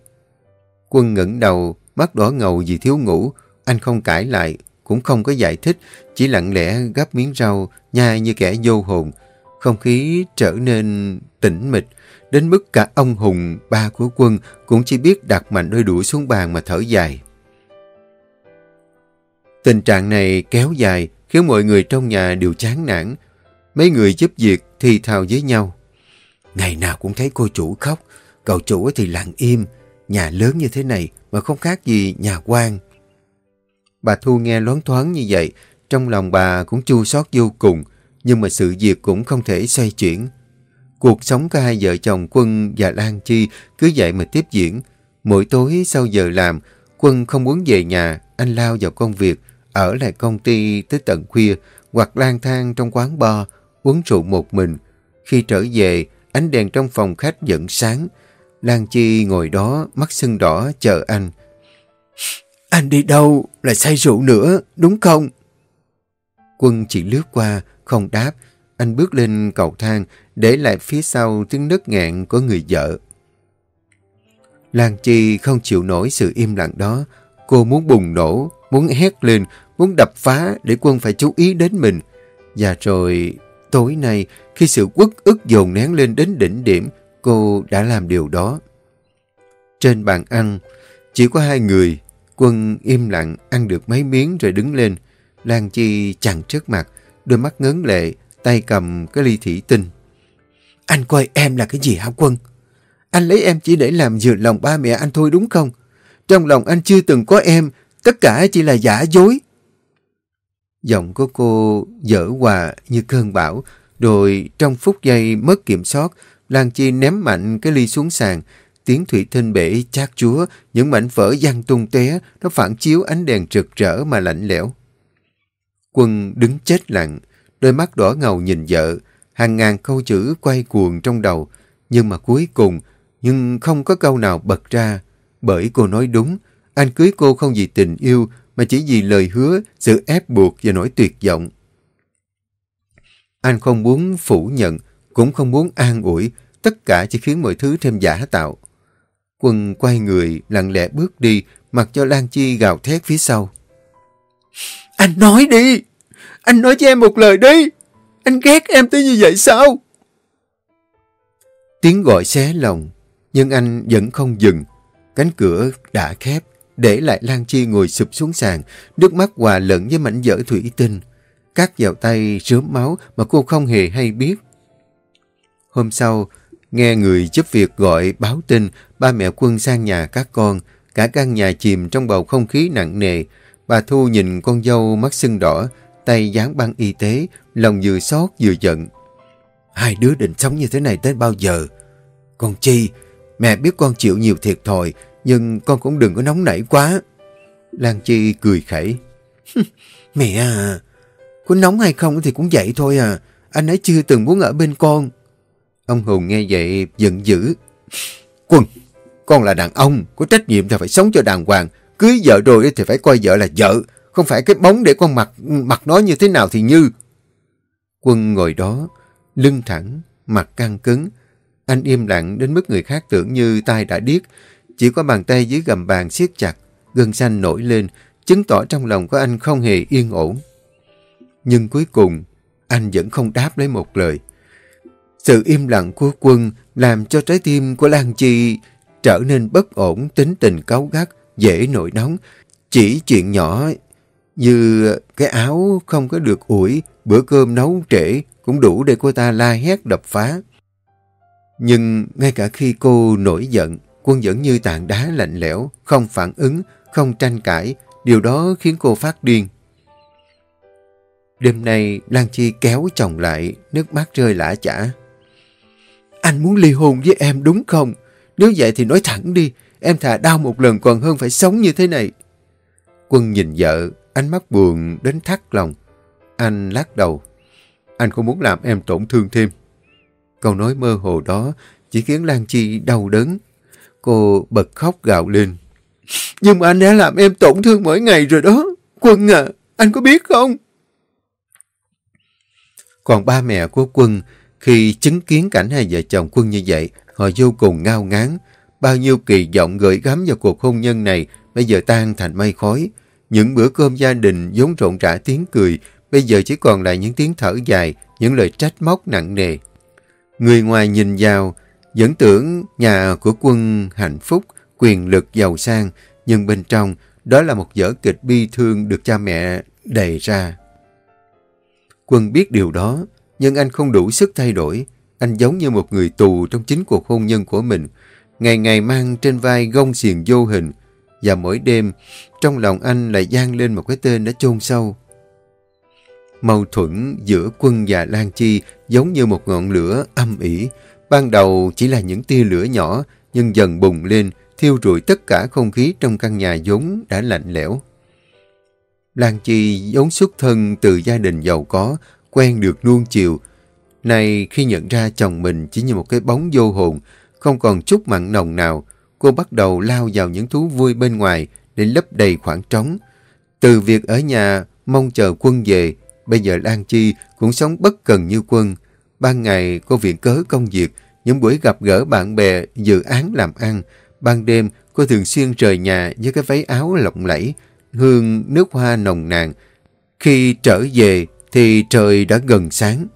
Quân ngẩng đầu, mắt đỏ ngầu vì thiếu ngủ. Anh không cãi lại, cũng không có giải thích, chỉ lặng lẽ gắp miếng rau, nhai như kẻ vô hồn. Không khí trở nên tĩnh mịch, đến mức cả ông Hùng, ba của quân, cũng chỉ biết đặt mạnh đôi đũa xuống bàn mà thở dài. Tình trạng này kéo dài, khiến mọi người trong nhà đều chán nản. Mấy người giúp việc thì thào với nhau. Ngày nào cũng thấy cô chủ khóc, cậu chủ thì lặng im, nhà lớn như thế này mà không khác gì nhà quan. Bà Thu nghe loáng thoáng như vậy, trong lòng bà cũng chua xót vô cùng. nhưng mà sự việc cũng không thể xoay chuyển. Cuộc sống của hai vợ chồng Quân và Lan Chi cứ vậy mà tiếp diễn. Mỗi tối sau giờ làm, Quân không muốn về nhà, anh lao vào công việc, ở lại công ty tới tận khuya, hoặc lang thang trong quán bar, uống rượu một mình. Khi trở về, ánh đèn trong phòng khách vẫn sáng. Lan Chi ngồi đó, mắt sưng đỏ, chờ anh. Anh đi đâu? Lại say rượu nữa, đúng không? Quân chỉ lướt qua, không đáp. Anh bước lên cầu thang, để lại phía sau tiếng nấc nghẹn của người vợ. Lan Chi không chịu nổi sự im lặng đó. Cô muốn bùng nổ, muốn hét lên, muốn đập phá để quân phải chú ý đến mình. Và rồi, tối nay, khi sự quất ức dồn nén lên đến đỉnh điểm, cô đã làm điều đó. Trên bàn ăn, chỉ có hai người, quân im lặng ăn được mấy miếng rồi đứng lên. Lan Chi chặn trước mặt, đôi mắt ngấn lệ, tay cầm cái ly thủy tinh. Anh coi em là cái gì hả quân? Anh lấy em chỉ để làm vừa lòng ba mẹ anh thôi đúng không? Trong lòng anh chưa từng có em, tất cả chỉ là giả dối. Giọng của cô dở hòa như cơn bão, rồi trong phút giây mất kiểm soát, Lan Chi ném mạnh cái ly xuống sàn, tiếng thủy tinh bể chát chúa, những mảnh vỡ văng tung té, nó phản chiếu ánh đèn rực rỡ mà lạnh lẽo. Quân đứng chết lặng, đôi mắt đỏ ngầu nhìn vợ, hàng ngàn câu chữ quay cuồng trong đầu, nhưng mà cuối cùng, nhưng không có câu nào bật ra, bởi cô nói đúng, anh cưới cô không vì tình yêu, mà chỉ vì lời hứa, sự ép buộc và nỗi tuyệt vọng. Anh không muốn phủ nhận, cũng không muốn an ủi, tất cả chỉ khiến mọi thứ thêm giả tạo. Quân quay người, lặng lẽ bước đi, mặc cho Lan Chi gào thét phía sau. Anh nói đi! Anh nói cho em một lời đi! Anh ghét em tới như vậy sao? Tiếng gọi xé lòng, nhưng anh vẫn không dừng. Cánh cửa đã khép, để lại Lan Chi ngồi sụp xuống sàn, nước mắt hòa lẫn với mảnh vỡ thủy tinh. Cắt vào tay rớm máu mà cô không hề hay biết. Hôm sau, nghe người giúp việc gọi báo tin ba mẹ quân sang nhà các con, cả căn nhà chìm trong bầu không khí nặng nề. Bà Thu nhìn con dâu mắt sưng đỏ, tay dán băng y tế, lòng vừa xót vừa giận. Hai đứa định sống như thế này tới bao giờ? Con Chi, mẹ biết con chịu nhiều thiệt thòi, nhưng con cũng đừng có nóng nảy quá. Lan Chi cười khẩy. mẹ à, có nóng hay không thì cũng vậy thôi à. Anh ấy chưa từng muốn ở bên con. Ông Hùng nghe vậy giận dữ. Quân, con là đàn ông, có trách nhiệm thì phải sống cho đàng hoàng. Cưới vợ rồi thì phải coi vợ là vợ, không phải cái bóng để con mặc mặc nó như thế nào thì như. Quân ngồi đó, lưng thẳng, mặt căng cứng. Anh im lặng đến mức người khác tưởng như tay đã điếc. Chỉ có bàn tay dưới gầm bàn siết chặt, gân xanh nổi lên, chứng tỏ trong lòng của anh không hề yên ổn. Nhưng cuối cùng, anh vẫn không đáp lấy một lời. Sự im lặng của quân làm cho trái tim của Lan Chi trở nên bất ổn, tính tình cáu gắt, dễ nổi nóng. Chỉ chuyện nhỏ như cái áo không có được ủi, bữa cơm nấu trễ cũng đủ để cô ta la hét đập phá. Nhưng ngay cả khi cô nổi giận, quân vẫn như tảng đá lạnh lẽo, không phản ứng, không tranh cãi. Điều đó khiến cô phát điên. Đêm nay, Lan Chi kéo chồng lại, nước mắt rơi lã chả. Anh muốn ly hôn với em đúng không? Nếu vậy thì nói thẳng đi, em thà đau một lần còn hơn phải sống như thế này. Quân nhìn vợ, ánh mắt buồn đến thắt lòng. Anh lắc đầu. Anh không muốn làm em tổn thương thêm. Câu nói mơ hồ đó chỉ khiến Lan Chi đau đớn. Cô bật khóc gào lên. Nhưng mà anh đã làm em tổn thương mỗi ngày rồi đó. Quân à, anh có biết không? Còn ba mẹ của Quân, khi chứng kiến cảnh hai vợ chồng Quân như vậy, họ vô cùng ngao ngán. Bao nhiêu kỳ vọng gửi gắm vào cuộc hôn nhân này bây giờ tan thành mây khói. Những bữa cơm gia đình vốn rộn rã tiếng cười, bây giờ chỉ còn lại những tiếng thở dài, những lời trách móc nặng nề. Người ngoài nhìn vào, vẫn tưởng nhà của quân hạnh phúc, quyền lực giàu sang, nhưng bên trong đó là một vở kịch bi thương được cha mẹ đầy ra. Quân biết điều đó, nhưng anh không đủ sức thay đổi. Anh giống như một người tù trong chính cuộc hôn nhân của mình, ngày ngày mang trên vai gông xiềng vô hình, và mỗi đêm, trong lòng anh lại gian lên một cái tên đã chôn sâu. Mâu thuẫn giữa quân và Lan Chi giống như một ngọn lửa âm ỉ. Ban đầu chỉ là những tia lửa nhỏ, nhưng dần bùng lên, thiêu rụi tất cả không khí trong căn nhà vốn đã lạnh lẽo. Lan Chi vốn xuất thân từ gia đình giàu có, quen được nuông chiều. Này khi nhận ra chồng mình chỉ như một cái bóng vô hồn, không còn chút mặn nồng nào, cô bắt đầu lao vào những thú vui bên ngoài để lấp đầy khoảng trống. Từ việc ở nhà mong chờ quân về, bây giờ Lan Chi cũng sống bất cần như quân. Ban ngày cô viện cớ công việc, những buổi gặp gỡ bạn bè, dự án làm ăn. Ban đêm cô thường xuyên rời nhà với cái váy áo lộng lẫy, hương nước hoa nồng nàn. Khi trở về thì trời đã gần sáng.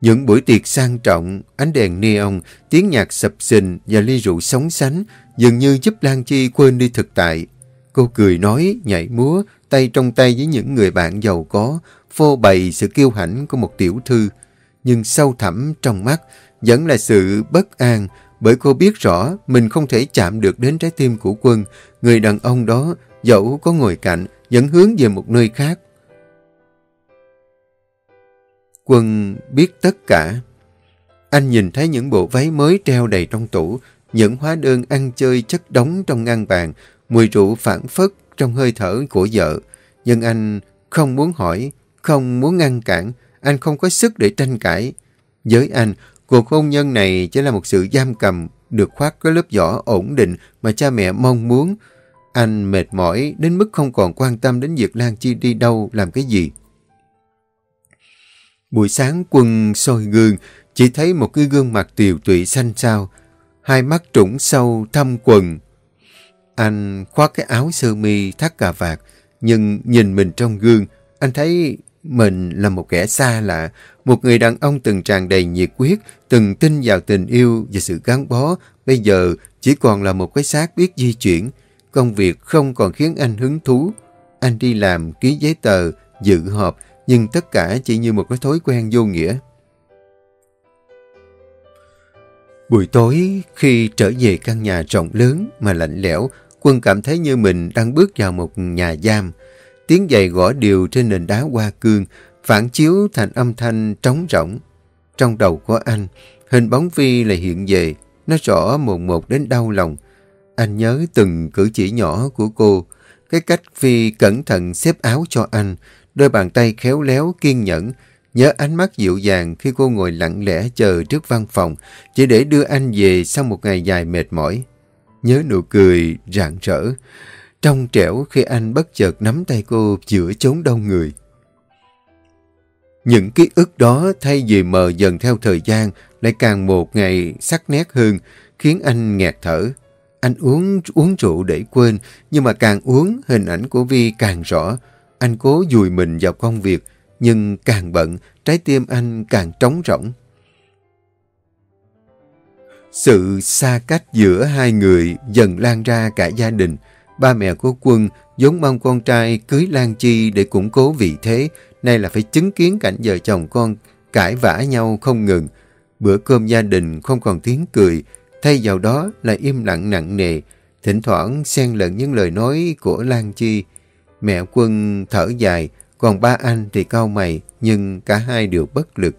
Những buổi tiệc sang trọng, ánh đèn neon, tiếng nhạc sập sình và ly rượu sóng sánh dường như giúp Lan Chi quên đi thực tại. Cô cười nói, nhảy múa, tay trong tay với những người bạn giàu có, phô bày sự kiêu hãnh của một tiểu thư. Nhưng sâu thẳm trong mắt vẫn là sự bất an bởi cô biết rõ mình không thể chạm được đến trái tim của quân. Người đàn ông đó dẫu có ngồi cạnh vẫn hướng về một nơi khác. Quân biết tất cả. Anh nhìn thấy những bộ váy mới treo đầy trong tủ, những hóa đơn ăn chơi chất đóng trong ngăn bàn, mùi rượu phản phất trong hơi thở của vợ. Nhưng anh không muốn hỏi, không muốn ngăn cản, anh không có sức để tranh cãi. Với anh, cuộc hôn nhân này chỉ là một sự giam cầm, được khoác cái lớp vỏ ổn định mà cha mẹ mong muốn. Anh mệt mỏi đến mức không còn quan tâm đến việc Lan Chi đi đâu, làm cái gì. Buổi sáng quân soi gương, chỉ thấy một cái gương mặt tiều tụy xanh xao, hai mắt trũng sâu thâm quần. Anh khoác cái áo sơ mi thắt cà vạt, nhưng nhìn mình trong gương, anh thấy mình là một kẻ xa lạ, một người đàn ông từng tràn đầy nhiệt huyết, từng tin vào tình yêu và sự gắn bó, bây giờ chỉ còn là một cái xác biết di chuyển. Công việc không còn khiến anh hứng thú. Anh đi làm, ký giấy tờ, dự họp, nhưng tất cả chỉ như một cái thói quen vô nghĩa. Buổi tối, khi trở về căn nhà rộng lớn mà lạnh lẽo, Quân cảm thấy như mình đang bước vào một nhà giam. Tiếng giày gõ đều trên nền đá hoa cương, phản chiếu thành âm thanh trống rỗng. Trong đầu của anh, hình bóng Vi lại hiện về, nó rõ một một đến đau lòng. Anh nhớ từng cử chỉ nhỏ của cô, cái cách Vi cẩn thận xếp áo cho anh, đôi bàn tay khéo léo kiên nhẫn, nhớ ánh mắt dịu dàng khi cô ngồi lặng lẽ chờ trước văn phòng, chỉ để đưa anh về sau một ngày dài mệt mỏi. Nhớ nụ cười rạng rỡ, trong trẻo khi anh bất chợt nắm tay cô giữa chốn đông người. Những ký ức đó thay vì mờ dần theo thời gian lại càng một ngày sắc nét hơn, khiến anh nghẹt thở. Anh uống uống rượu để quên, nhưng mà càng uống hình ảnh của Vi càng rõ. Anh cố dùi mình vào công việc, nhưng càng bận, trái tim anh càng trống rỗng. Sự xa cách giữa hai người dần lan ra cả gia đình. Ba mẹ của Quân vốn mong con trai cưới Lan Chi để củng cố vị thế, nay là phải chứng kiến cảnh vợ chồng con cãi vã nhau không ngừng. Bữa cơm gia đình không còn tiếng cười, thay vào đó là im lặng nặng nề, thỉnh thoảng xen lẫn những lời nói của Lan Chi. Mẹ Quân thở dài, còn ba anh thì cau mày, nhưng cả hai đều bất lực.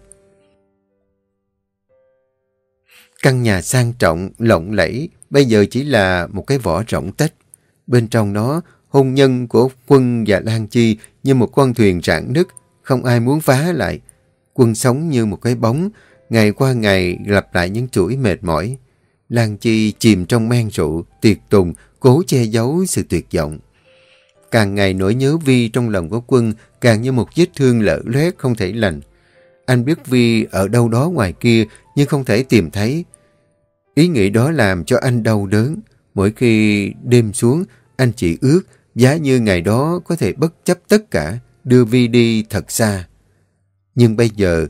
Căn nhà sang trọng, lộng lẫy, bây giờ chỉ là một cái vỏ rỗng tách. Bên trong nó, hôn nhân của Quân và Lan Chi như một con thuyền rạn nứt, không ai muốn phá lại. Quân sống như một cái bóng, ngày qua ngày lặp lại những chuỗi mệt mỏi. Lan Chi chìm trong men rượu, tiệc tùng, cố che giấu sự tuyệt vọng. Càng ngày nỗi nhớ Vi trong lòng của Quân càng như một vết thương lỡ loét không thể lành. Anh biết Vi ở đâu đó ngoài kia nhưng không thể tìm thấy. Ý nghĩ đó làm cho anh đau đớn. Mỗi khi đêm xuống, anh chỉ ước giá như ngày đó có thể bất chấp tất cả, đưa Vi đi thật xa. Nhưng bây giờ,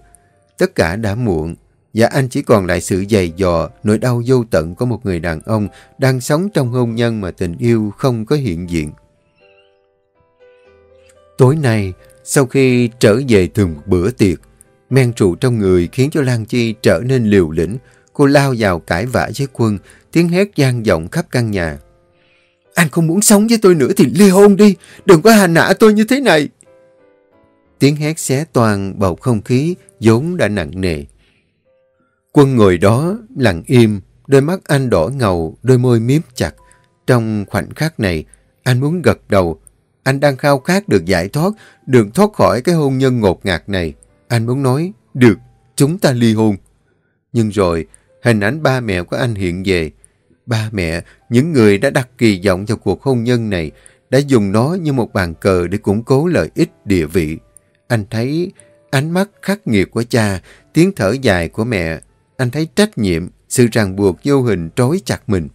tất cả đã muộn, và anh chỉ còn lại sự dày dò, nỗi đau vô tận của một người đàn ông đang sống trong hôn nhân mà tình yêu không có hiện diện. Tối nay, sau khi trở về từ một bữa tiệc, men trụ trong người khiến cho Lan Chi trở nên liều lĩnh. Cô lao vào cãi vã với quân, tiếng hét gian vọng khắp căn nhà. Anh không muốn sống với tôi nữa thì ly hôn đi, đừng có hành hạ tôi như thế này. Tiếng hét xé toàn bầu không khí vốn đã nặng nề. Quân ngồi đó lặng im, đôi mắt anh đỏ ngầu, đôi môi miếm chặt. Trong khoảnh khắc này, anh muốn gật đầu. Anh đang khao khát được giải thoát, được thoát khỏi cái hôn nhân ngột ngạt này. Anh muốn nói, được, chúng ta ly hôn. Nhưng rồi, hình ảnh ba mẹ của anh hiện về. Ba mẹ, những người đã đặt kỳ vọng vào cuộc hôn nhân này, đã dùng nó như một bàn cờ để củng cố lợi ích địa vị. Anh thấy ánh mắt khắc nghiệt của cha, tiếng thở dài của mẹ. Anh thấy trách nhiệm, sự ràng buộc vô hình trói chặt mình.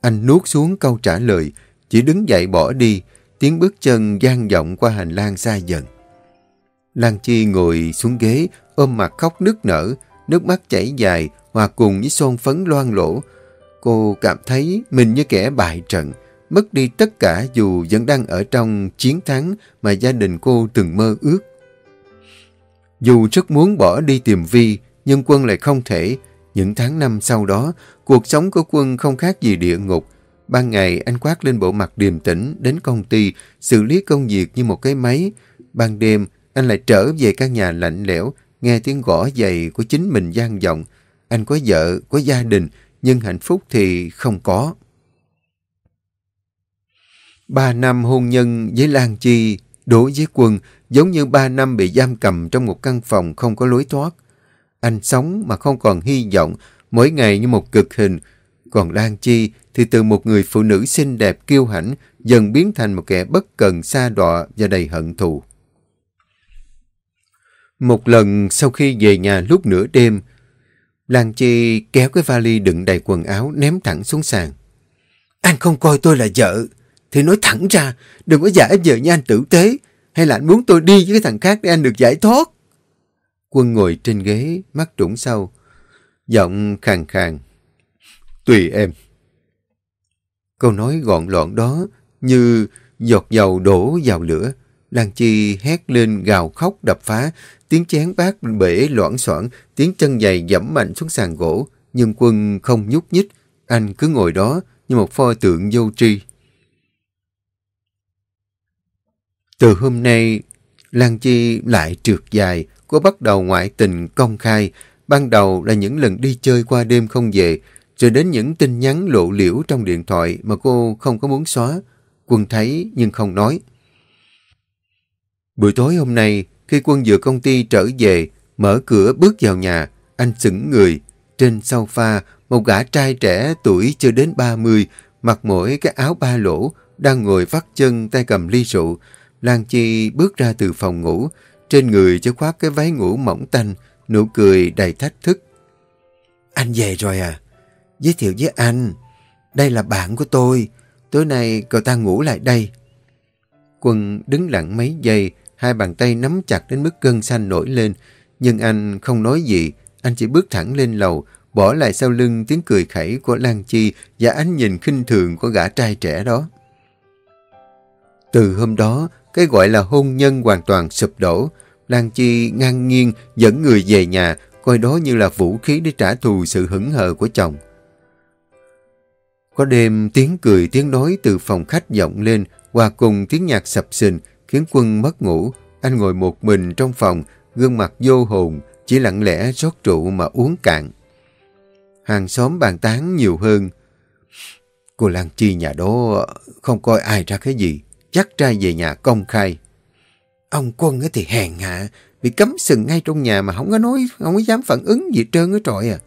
Anh nuốt xuống câu trả lời, chỉ đứng dậy bỏ đi, tiếng bước chân gian vọng qua hành lang xa dần. Lan Chi ngồi xuống ghế, ôm mặt khóc nức nở, nước mắt chảy dài, hòa cùng với son phấn loan lỗ. Cô cảm thấy mình như kẻ bại trận, mất đi tất cả dù vẫn đang ở trong chiến thắng mà gia đình cô từng mơ ước. Dù rất muốn bỏ đi tìm Vi, nhưng quân lại không thể. Những tháng năm sau đó, cuộc sống của quân không khác gì địa ngục. Ban ngày anh quát lên bộ mặt điềm tĩnh đến công ty, xử lý công việc như một cái máy. Ban đêm, anh lại trở về căn nhà lạnh lẽo, nghe tiếng gõ giày của chính mình gian vọng. Anh có vợ, có gia đình, nhưng hạnh phúc thì không có. Ba năm hôn nhân với Lan Chi đối với quân giống như ba năm bị giam cầm trong một căn phòng không có lối thoát. Anh sống mà không còn hy vọng, mỗi ngày như một cực hình. Còn Lan Chi thì từ một người phụ nữ xinh đẹp kiêu hãnh dần biến thành một kẻ bất cần xa đọa và đầy hận thù. Một lần sau khi về nhà lúc nửa đêm, Lan Chi kéo cái vali đựng đầy quần áo ném thẳng xuống sàn. Anh không coi tôi là vợ, thì nói thẳng ra, đừng có giả vợ như anh tử tế, hay là anh muốn tôi đi với cái thằng khác để anh được giải thoát. Quân ngồi trên ghế, mắt trũng sâu, giọng khàn khàn. Tùy em. Câu nói gọn lọn đó như giọt dầu đổ vào lửa. Lan Chi hét lên gào khóc đập phá, tiếng chén bát bể loãng xoảng, tiếng chân giày dẫm mạnh xuống sàn gỗ. Nhưng quân không nhúc nhích, anh cứ ngồi đó như một pho tượng vô tri. Từ hôm nay, Lan Chi lại trượt dài, có bắt đầu ngoại tình công khai. Ban đầu là những lần đi chơi qua đêm không về, rồi đến những tin nhắn lộ liễu trong điện thoại mà cô không có muốn xóa. Quân thấy nhưng không nói. Buổi tối hôm nay, khi quân vừa công ty trở về, mở cửa bước vào nhà, anh sững người. Trên sofa, một gã trai trẻ tuổi chưa đến 30, mặc mỗi cái áo ba lỗ, đang ngồi vắt chân tay cầm ly rượu. Lan Chi bước ra từ phòng ngủ, trên người chỉ khoác cái váy ngủ mỏng tanh, nụ cười đầy thách thức. Anh về rồi à? Giới thiệu với anh. Đây là bạn của tôi. Tối nay cậu ta ngủ lại đây. Quân đứng lặng mấy giây, hai bàn tay nắm chặt đến mức cơn xanh nổi lên. Nhưng anh không nói gì, anh chỉ bước thẳng lên lầu, bỏ lại sau lưng tiếng cười khẩy của Lan Chi và ánh nhìn khinh thường của gã trai trẻ đó. Từ hôm đó, cái gọi là hôn nhân hoàn toàn sụp đổ. Lan Chi ngang nghiêng dẫn người về nhà, coi đó như là vũ khí để trả thù sự hững hờ của chồng. Có đêm tiếng cười tiếng nói từ phòng khách vọng lên, hòa cùng tiếng nhạc sập sình, khiến quân mất ngủ. Anh ngồi một mình trong phòng, gương mặt vô hồn, chỉ lặng lẽ rót rượu mà uống cạn. Hàng xóm bàn tán nhiều hơn. Cô Lan Chi nhà đó không coi ai ra cái gì chắc trai về nhà công khai. Ông quân thì hèn hạ, bị cấm sừng ngay trong nhà mà không có nói, không có dám phản ứng gì trơn á trọi à.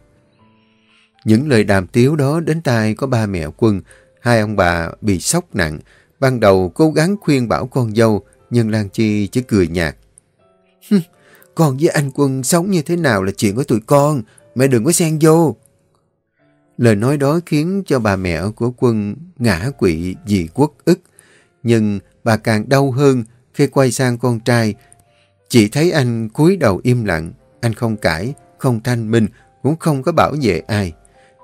Những lời đàm tiếu đó đến tai có ba mẹ quân, hai ông bà bị sốc nặng. Ban đầu cố gắng khuyên bảo con dâu, nhưng Lan Chi chỉ cười nhạt. con với anh quân sống như thế nào là chuyện của tụi con, mẹ đừng có xen vô. Lời nói đó khiến cho bà mẹ của quân ngã quỵ vì quốc ức. Nhưng bà càng đau hơn khi quay sang con trai. Chỉ thấy anh cúi đầu im lặng, anh không cãi, không thanh minh, cũng không có bảo vệ ai.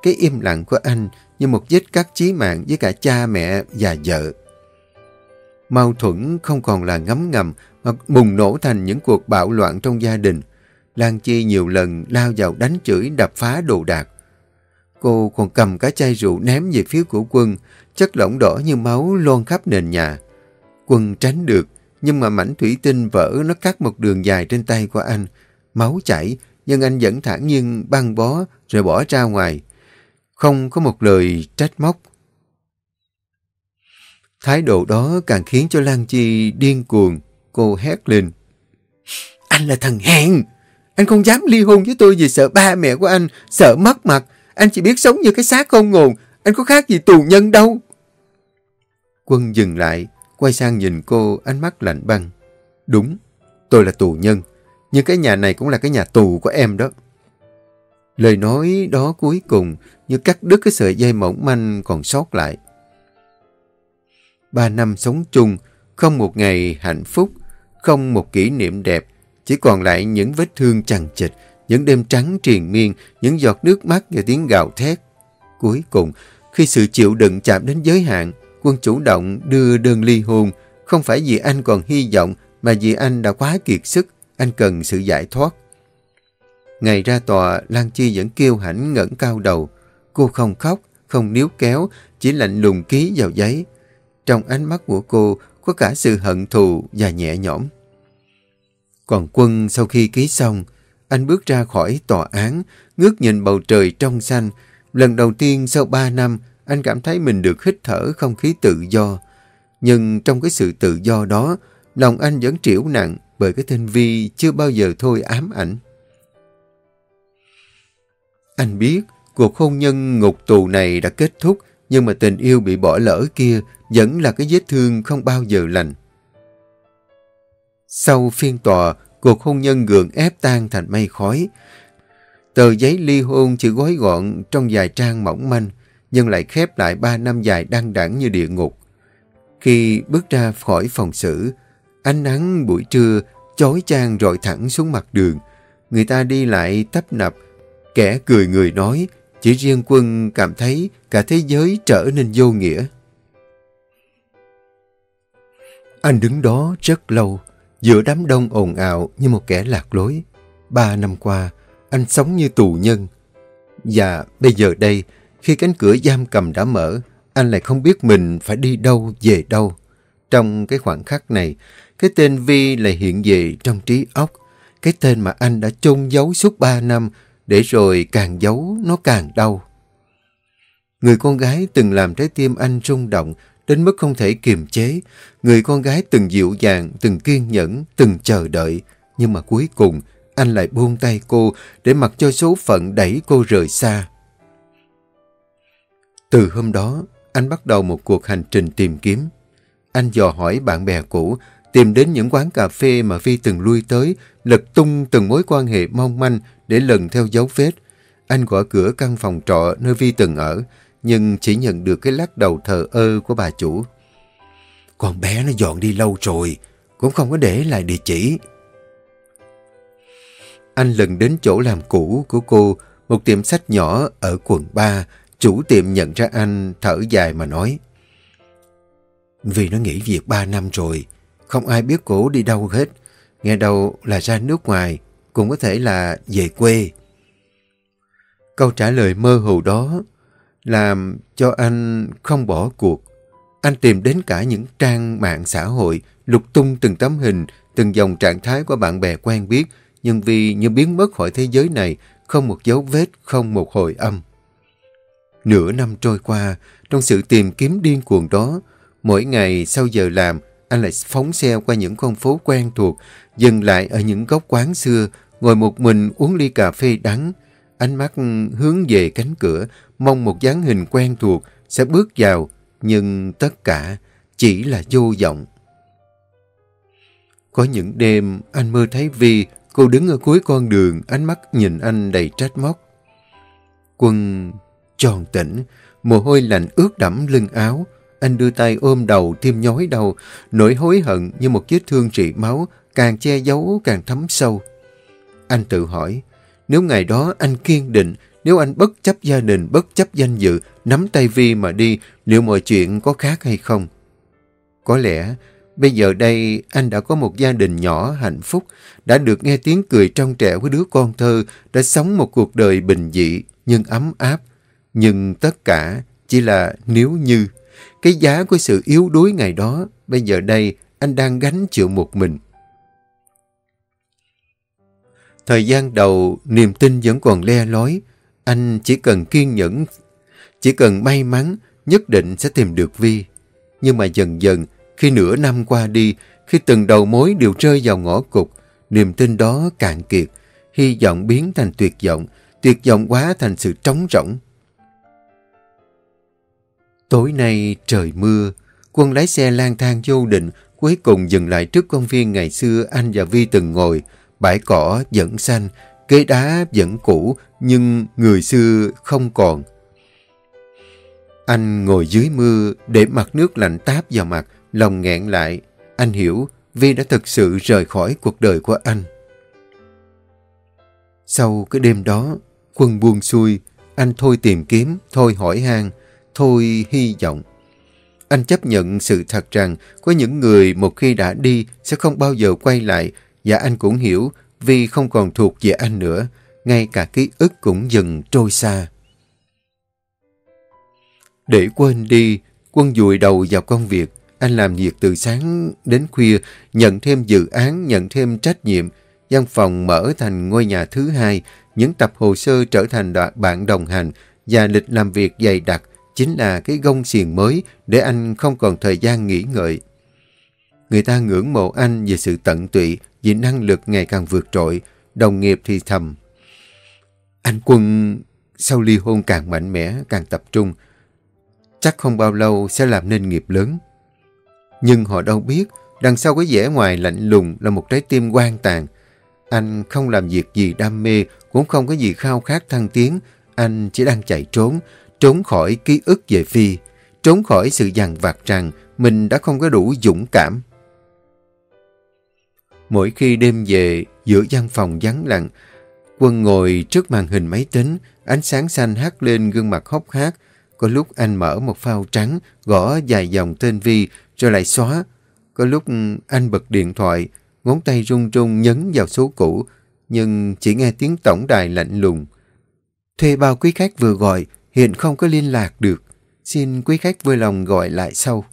Cái im lặng của anh như một vết cắt chí mạng với cả cha mẹ và vợ. Mâu thuẫn không còn là ngấm ngầm mà bùng nổ thành những cuộc bạo loạn trong gia đình. Lan Chi nhiều lần lao vào đánh chửi đập phá đồ đạc. Cô còn cầm cả chai rượu ném về phía của quân, chất lỏng đỏ như máu loan khắp nền nhà. Quân tránh được, Nhưng mà mảnh thủy tinh vỡ nó cắt một đường dài trên tay của anh. Máu chảy, nhưng anh vẫn thản nhiên băng bó rồi bỏ ra ngoài. Không có một lời trách móc. Thái độ đó càng khiến cho Lan Chi điên cuồng. Cô hét lên. Anh là thằng hèn! Anh không dám ly hôn với tôi vì sợ ba mẹ của anh, sợ mất mặt. Anh chỉ biết sống như cái xác không ngồn. Anh có khác gì tù nhân đâu. Quân dừng lại, quay sang nhìn cô, ánh mắt lạnh băng. Đúng, tôi là tù nhân, nhưng cái nhà này cũng là cái nhà tù của em đó. Lời nói đó cuối cùng như cắt đứt cái sợi dây mỏng manh còn sót lại. Ba năm sống chung, không một ngày hạnh phúc, không một kỷ niệm đẹp, chỉ còn lại những vết thương chằng chịt, những đêm trắng triền miên, những giọt nước mắt và tiếng gào thét. Cuối cùng, khi sự chịu đựng chạm đến giới hạn, quân chủ động đưa đơn ly hôn, không phải vì anh còn hy vọng, mà vì anh đã quá kiệt sức, anh cần sự giải thoát. Ngày ra tòa, Lan Chi vẫn kêu hãnh ngẩng cao đầu. Cô không khóc, không níu kéo, chỉ lạnh lùng ký vào giấy. Trong ánh mắt của cô có cả sự hận thù và nhẹ nhõm. Còn quân sau khi ký xong, anh bước ra khỏi tòa án, ngước nhìn bầu trời trong xanh. Lần đầu tiên sau ba năm, anh cảm thấy mình được hít thở không khí tự do. Nhưng trong cái sự tự do đó, lòng anh vẫn triểu nặng bởi cái tên Vi chưa bao giờ thôi ám ảnh. Anh biết cuộc hôn nhân ngục tù này đã kết thúc, nhưng mà tình yêu bị bỏ lỡ kia vẫn là cái vết thương không bao giờ lành. Sau phiên tòa, cuộc hôn nhân gượng ép tan thành mây khói. Tờ giấy ly hôn chỉ gói gọn trong vài trang mỏng manh, nhưng lại khép lại ba năm dài đăng đẳng như địa ngục. Khi bước ra khỏi phòng xử, ánh nắng buổi trưa chói chang rọi thẳng xuống mặt đường. Người ta đi lại tấp nập, kẻ cười người nói, chỉ riêng quân cảm thấy cả thế giới trở nên vô nghĩa. Anh đứng đó rất lâu, giữa đám đông ồn ào như một kẻ lạc lối. Ba năm qua, anh sống như tù nhân. Và bây giờ đây, khi cánh cửa giam cầm đã mở, anh lại không biết mình phải đi đâu, về đâu. Trong cái khoảng khắc này, cái tên Vi lại hiện về trong trí óc. Cái tên mà anh đã chôn giấu suốt ba năm, để rồi càng giấu nó càng đau. Người con gái từng làm trái tim anh rung động đến mức không thể kiềm chế. Người con gái từng dịu dàng, từng kiên nhẫn, từng chờ đợi. Nhưng mà cuối cùng, anh lại buông tay cô để mặc cho số phận đẩy cô rời xa. Từ hôm đó, anh bắt đầu một cuộc hành trình tìm kiếm. Anh dò hỏi bạn bè cũ, tìm đến những quán cà phê mà Vi từng lui tới, lật tung từng mối quan hệ mong manh để lần theo dấu vết. Anh gõ cửa căn phòng trọ nơi Vi từng ở, nhưng chỉ nhận được cái lắc đầu thờ ơ của bà chủ. Con bé nó dọn đi lâu rồi, cũng không có để lại địa chỉ. Anh lần đến chỗ làm cũ của cô, một tiệm sách nhỏ ở quận 3, Chủ tiệm nhận ra anh thở dài mà nói. Vì nó nghỉ việc 3 năm rồi, không ai biết cổ đi đâu hết. Nghe đâu là ra nước ngoài, cũng có thể là về quê. Câu trả lời mơ hồ đó làm cho anh không bỏ cuộc. Anh tìm đến cả những trang mạng xã hội, lục tung từng tấm hình, từng dòng trạng thái của bạn bè quen biết, nhưng vì như biến mất khỏi thế giới này, không một dấu vết, không một hồi âm. Nửa năm trôi qua, trong sự tìm kiếm điên cuồng đó, mỗi ngày sau giờ làm, anh lại phóng xe qua những con phố quen thuộc, dừng lại ở những góc quán xưa, ngồi một mình uống ly cà phê đắng. Ánh mắt hướng về cánh cửa, mong một dáng hình quen thuộc sẽ bước vào, nhưng tất cả chỉ là vô vọng. Có những đêm anh mơ thấy Vi, cô đứng ở cuối con đường, ánh mắt nhìn anh đầy trách móc. Quân tròn tỉnh, mồ hôi lạnh ướt đẫm lưng áo. Anh đưa tay ôm đầu, thêm nhói đầu, nỗi hối hận như một vết thương trị máu, càng che giấu càng thấm sâu. Anh tự hỏi, nếu ngày đó anh kiên định, nếu anh bất chấp gia đình, bất chấp danh dự, nắm tay Vi mà đi, liệu mọi chuyện có khác hay không? Có lẽ, bây giờ đây anh đã có một gia đình nhỏ hạnh phúc, đã được nghe tiếng cười trong trẻo của đứa con thơ, đã sống một cuộc đời bình dị nhưng ấm áp, nhưng tất cả chỉ là nếu như. Cái giá của sự yếu đuối ngày đó, bây giờ đây anh đang gánh chịu một mình. Thời gian đầu, niềm tin vẫn còn le lói. Anh chỉ cần kiên nhẫn, chỉ cần may mắn, nhất định sẽ tìm được Vi. Nhưng mà dần dần, khi nửa năm qua đi, khi từng đầu mối đều rơi vào ngõ cục, niềm tin đó cạn kiệt, hy vọng biến thành tuyệt vọng, tuyệt vọng quá thành sự trống rỗng. Tối nay trời mưa, quân lái xe lang thang vô định, cuối cùng dừng lại trước công viên ngày xưa anh và Vi từng ngồi, bãi cỏ vẫn xanh, ghế đá vẫn cũ, nhưng người xưa không còn. Anh ngồi dưới mưa để mặt nước lạnh táp vào mặt, lòng nghẹn lại. Anh hiểu Vi đã thực sự rời khỏi cuộc đời của anh. Sau cái đêm đó, quân buông xuôi, anh thôi tìm kiếm, thôi hỏi han, thôi hy vọng. Anh chấp nhận sự thật rằng có những người một khi đã đi sẽ không bao giờ quay lại và anh cũng hiểu vì không còn thuộc về anh nữa, ngay cả ký ức cũng dần trôi xa. Để quên đi, quân dùi đầu vào công việc. Anh làm việc từ sáng đến khuya, nhận thêm dự án, nhận thêm trách nhiệm. Văn phòng mở thành ngôi nhà thứ hai, những tập hồ sơ trở thành đoạn bạn đồng hành và lịch làm việc dày đặc chính là cái gông xiềng mới để anh không còn thời gian nghỉ ngợi. Người ta ngưỡng mộ anh về sự tận tụy, vì năng lực ngày càng vượt trội, đồng nghiệp thì thầm. Anh Quân sau ly hôn càng mạnh mẽ, càng tập trung, chắc không bao lâu sẽ làm nên nghiệp lớn. Nhưng họ đâu biết, đằng sau cái vẻ ngoài lạnh lùng là một trái tim quan tàn. Anh không làm việc gì đam mê, cũng không có gì khao khát thăng tiến. Anh chỉ đang chạy trốn, trốn khỏi ký ức về Phi, trốn khỏi sự dằn vặt rằng mình đã không có đủ dũng cảm. Mỗi khi đêm về, giữa văn phòng vắng lặng, Quân ngồi trước màn hình máy tính, ánh sáng xanh hắt lên gương mặt hốc hác. Có lúc anh mở một phao trắng, gõ dài dòng tên Vi, rồi lại xóa. Có lúc anh bật điện thoại, ngón tay run run nhấn vào số cũ, nhưng chỉ nghe tiếng tổng đài lạnh lùng. Thuê bao quý khách vừa gọi, hiện không có liên lạc được. Xin quý khách vui lòng gọi lại sau.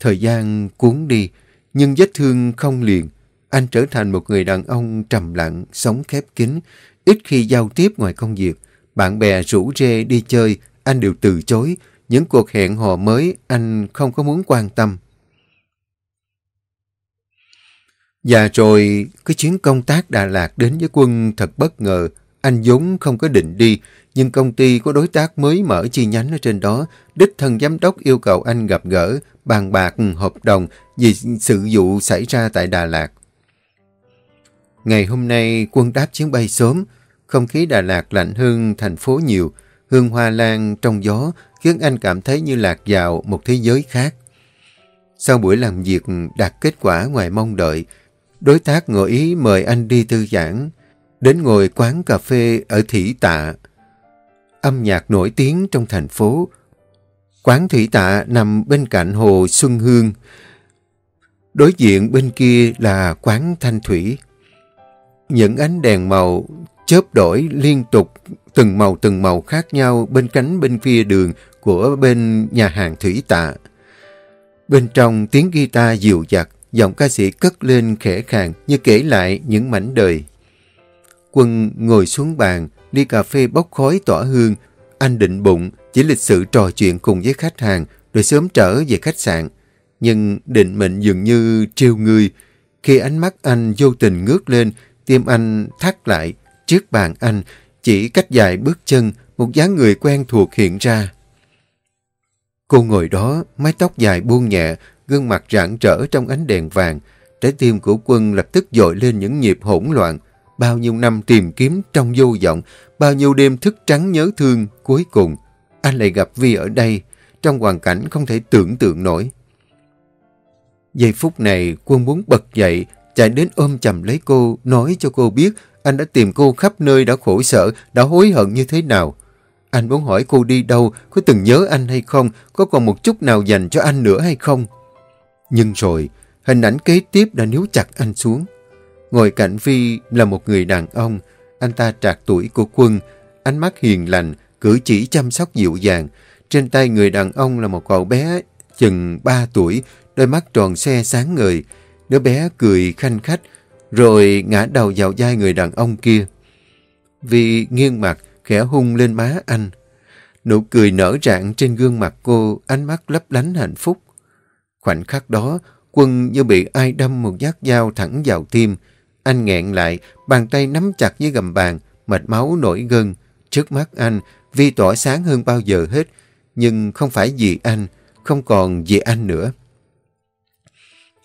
Thời gian cuốn đi, nhưng vết thương không liền. Anh trở thành một người đàn ông trầm lặng, sống khép kín, ít khi giao tiếp ngoài công việc. Bạn bè rủ rê đi chơi, anh đều từ chối. Những cuộc hẹn hò mới anh không có muốn quan tâm. Và rồi, cái chuyến công tác Đà Lạt đến với quân thật bất ngờ. Anh vốn không có định đi, nhưng công ty có đối tác mới mở chi nhánh ở trên đó. Đích thân giám đốc yêu cầu anh gặp gỡ, bàn bạc hợp đồng vì sự vụ xảy ra tại Đà Lạt. Ngày hôm nay quân đáp chuyến bay sớm, không khí Đà Lạt lạnh hơn thành phố nhiều, hương hoa lan trong gió khiến anh cảm thấy như lạc vào một thế giới khác. Sau buổi làm việc đạt kết quả ngoài mong đợi, đối tác ngồi ý mời anh đi thư giãn, đến ngồi quán cà phê ở Thủy Tạ. Âm nhạc nổi tiếng trong thành phố. Quán Thủy Tạ nằm bên cạnh hồ Xuân Hương. Đối diện bên kia là quán Thanh Thủy. Những ánh đèn màu chớp đổi liên tục từng màu từng màu khác nhau bên cánh bên phía đường của bên nhà hàng Thủy Tạ. Bên trong tiếng guitar dịu dặt, giọng ca sĩ cất lên khẽ khàng như kể lại những mảnh đời. Quân ngồi xuống bàn, ly cà phê bốc khói tỏa hương. Anh định bụng chỉ lịch sự trò chuyện cùng với khách hàng rồi sớm trở về khách sạn. Nhưng định mệnh dường như trêu người. Khi ánh mắt anh vô tình ngước lên, tim anh thắt lại. Trước bàn anh, chỉ cách dài bước chân, một dáng người quen thuộc hiện ra. Cô ngồi đó, mái tóc dài buông nhẹ, gương mặt rạng rỡ trong ánh đèn vàng. Trái tim của quân lập tức dội lên những nhịp hỗn loạn. Bao nhiêu năm tìm kiếm trong vô vọng, bao nhiêu đêm thức trắng nhớ thương, cuối cùng anh lại gặp Vi ở đây, trong hoàn cảnh không thể tưởng tượng nổi. Giây phút này, quân muốn bật dậy, chạy đến ôm chầm lấy cô, nói cho cô biết anh đã tìm cô khắp nơi, đã khổ sở, đã hối hận như thế nào. Anh muốn hỏi cô đi đâu, có từng nhớ anh hay không, có còn một chút nào dành cho anh nữa hay không. Nhưng rồi, hình ảnh kế tiếp đã níu chặt anh xuống. Ngồi cạnh Vi là một người đàn ông, anh ta trạc tuổi của quân, ánh mắt hiền lành, cử chỉ chăm sóc dịu dàng. Trên tay người đàn ông là một cậu bé chừng 3 tuổi, đôi mắt tròn xe sáng ngời. Đứa bé cười khanh khách, rồi ngã đầu vào vai người đàn ông kia. Vì nghiêng mặt, khẽ hung lên má anh. Nụ cười nở rạng trên gương mặt cô, ánh mắt lấp lánh hạnh phúc. Khoảnh khắc đó, quân như bị ai đâm một nhát dao thẳng vào tim. Anh nghẹn lại, bàn tay nắm chặt với gầm bàn, mạch máu nổi gân. Trước mắt anh, Vi tỏa sáng hơn bao giờ hết, nhưng không phải vì anh, không còn về anh nữa.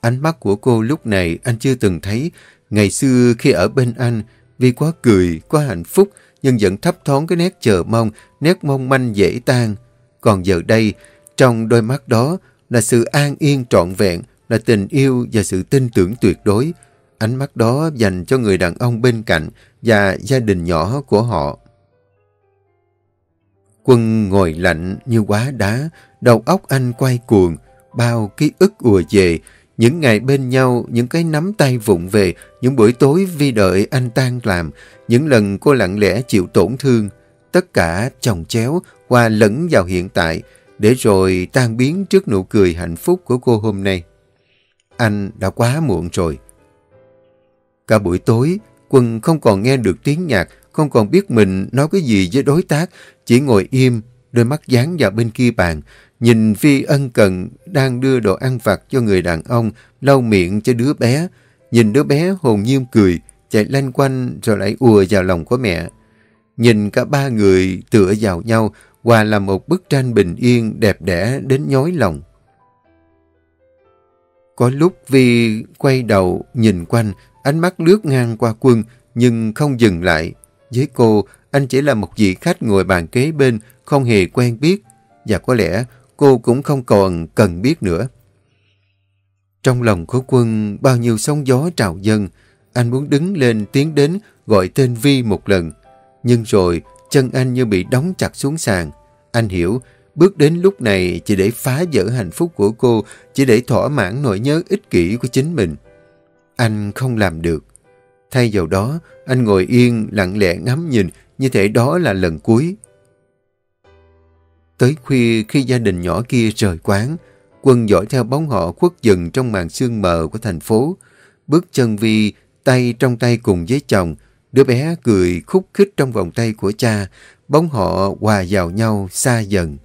Ánh mắt của cô lúc này anh chưa từng thấy. Ngày xưa khi ở bên anh, vì quá cười, quá hạnh phúc, nhưng vẫn thấp thoáng cái nét chờ mong, nét mong manh dễ tan. Còn giờ đây, trong đôi mắt đó là sự an yên trọn vẹn, là tình yêu và sự tin tưởng tuyệt đối. Ánh mắt đó dành cho người đàn ông bên cạnh và gia đình nhỏ của họ. Quân ngồi lạnh như quá đá, đầu óc anh quay cuồng, bao ký ức ùa về, những ngày bên nhau, những cái nắm tay vụng về, những buổi tối vi đợi anh tan làm, những lần cô lặng lẽ chịu tổn thương, tất cả chồng chéo, hòa lẫn vào hiện tại, để rồi tan biến trước nụ cười hạnh phúc của cô hôm nay. Anh đã quá muộn rồi. Cả buổi tối, Quân không còn nghe được tiếng nhạc, không còn biết mình nói cái gì với đối tác, chỉ ngồi im, đôi mắt dán vào bên kia bàn, nhìn Phi ân cần đang đưa đồ ăn vặt cho người đàn ông, lau miệng cho đứa bé. Nhìn đứa bé hồn nhiên cười, chạy lanh quanh rồi lại ùa vào lòng của mẹ. Nhìn cả ba người tựa vào nhau, hòa là một bức tranh bình yên đẹp đẽ đến nhói lòng. Có lúc Vi quay đầu nhìn quanh, ánh mắt lướt ngang qua quân nhưng không dừng lại. Với cô, anh chỉ là một vị khách ngồi bàn kế bên, không hề quen biết, và có lẽ cô cũng không còn cần biết nữa. Trong lòng của quân, bao nhiêu sóng gió trào dâng, anh muốn đứng lên tiến đến gọi tên Vi một lần. Nhưng rồi, chân anh như bị đóng chặt xuống sàn. Anh hiểu, bước đến lúc này chỉ để phá vỡ hạnh phúc của cô, chỉ để thỏa mãn nỗi nhớ ích kỷ của chính mình. Anh không làm được. Thay vào đó, anh ngồi yên, lặng lẽ ngắm nhìn, như thể đó là lần cuối. Tới khuya khi gia đình nhỏ kia rời quán, quân dõi theo bóng họ khuất dần trong màn sương mờ của thành phố. Bước chân Vi, tay trong tay cùng với chồng, đứa bé cười khúc khích trong vòng tay của cha, bóng họ hòa vào nhau xa dần.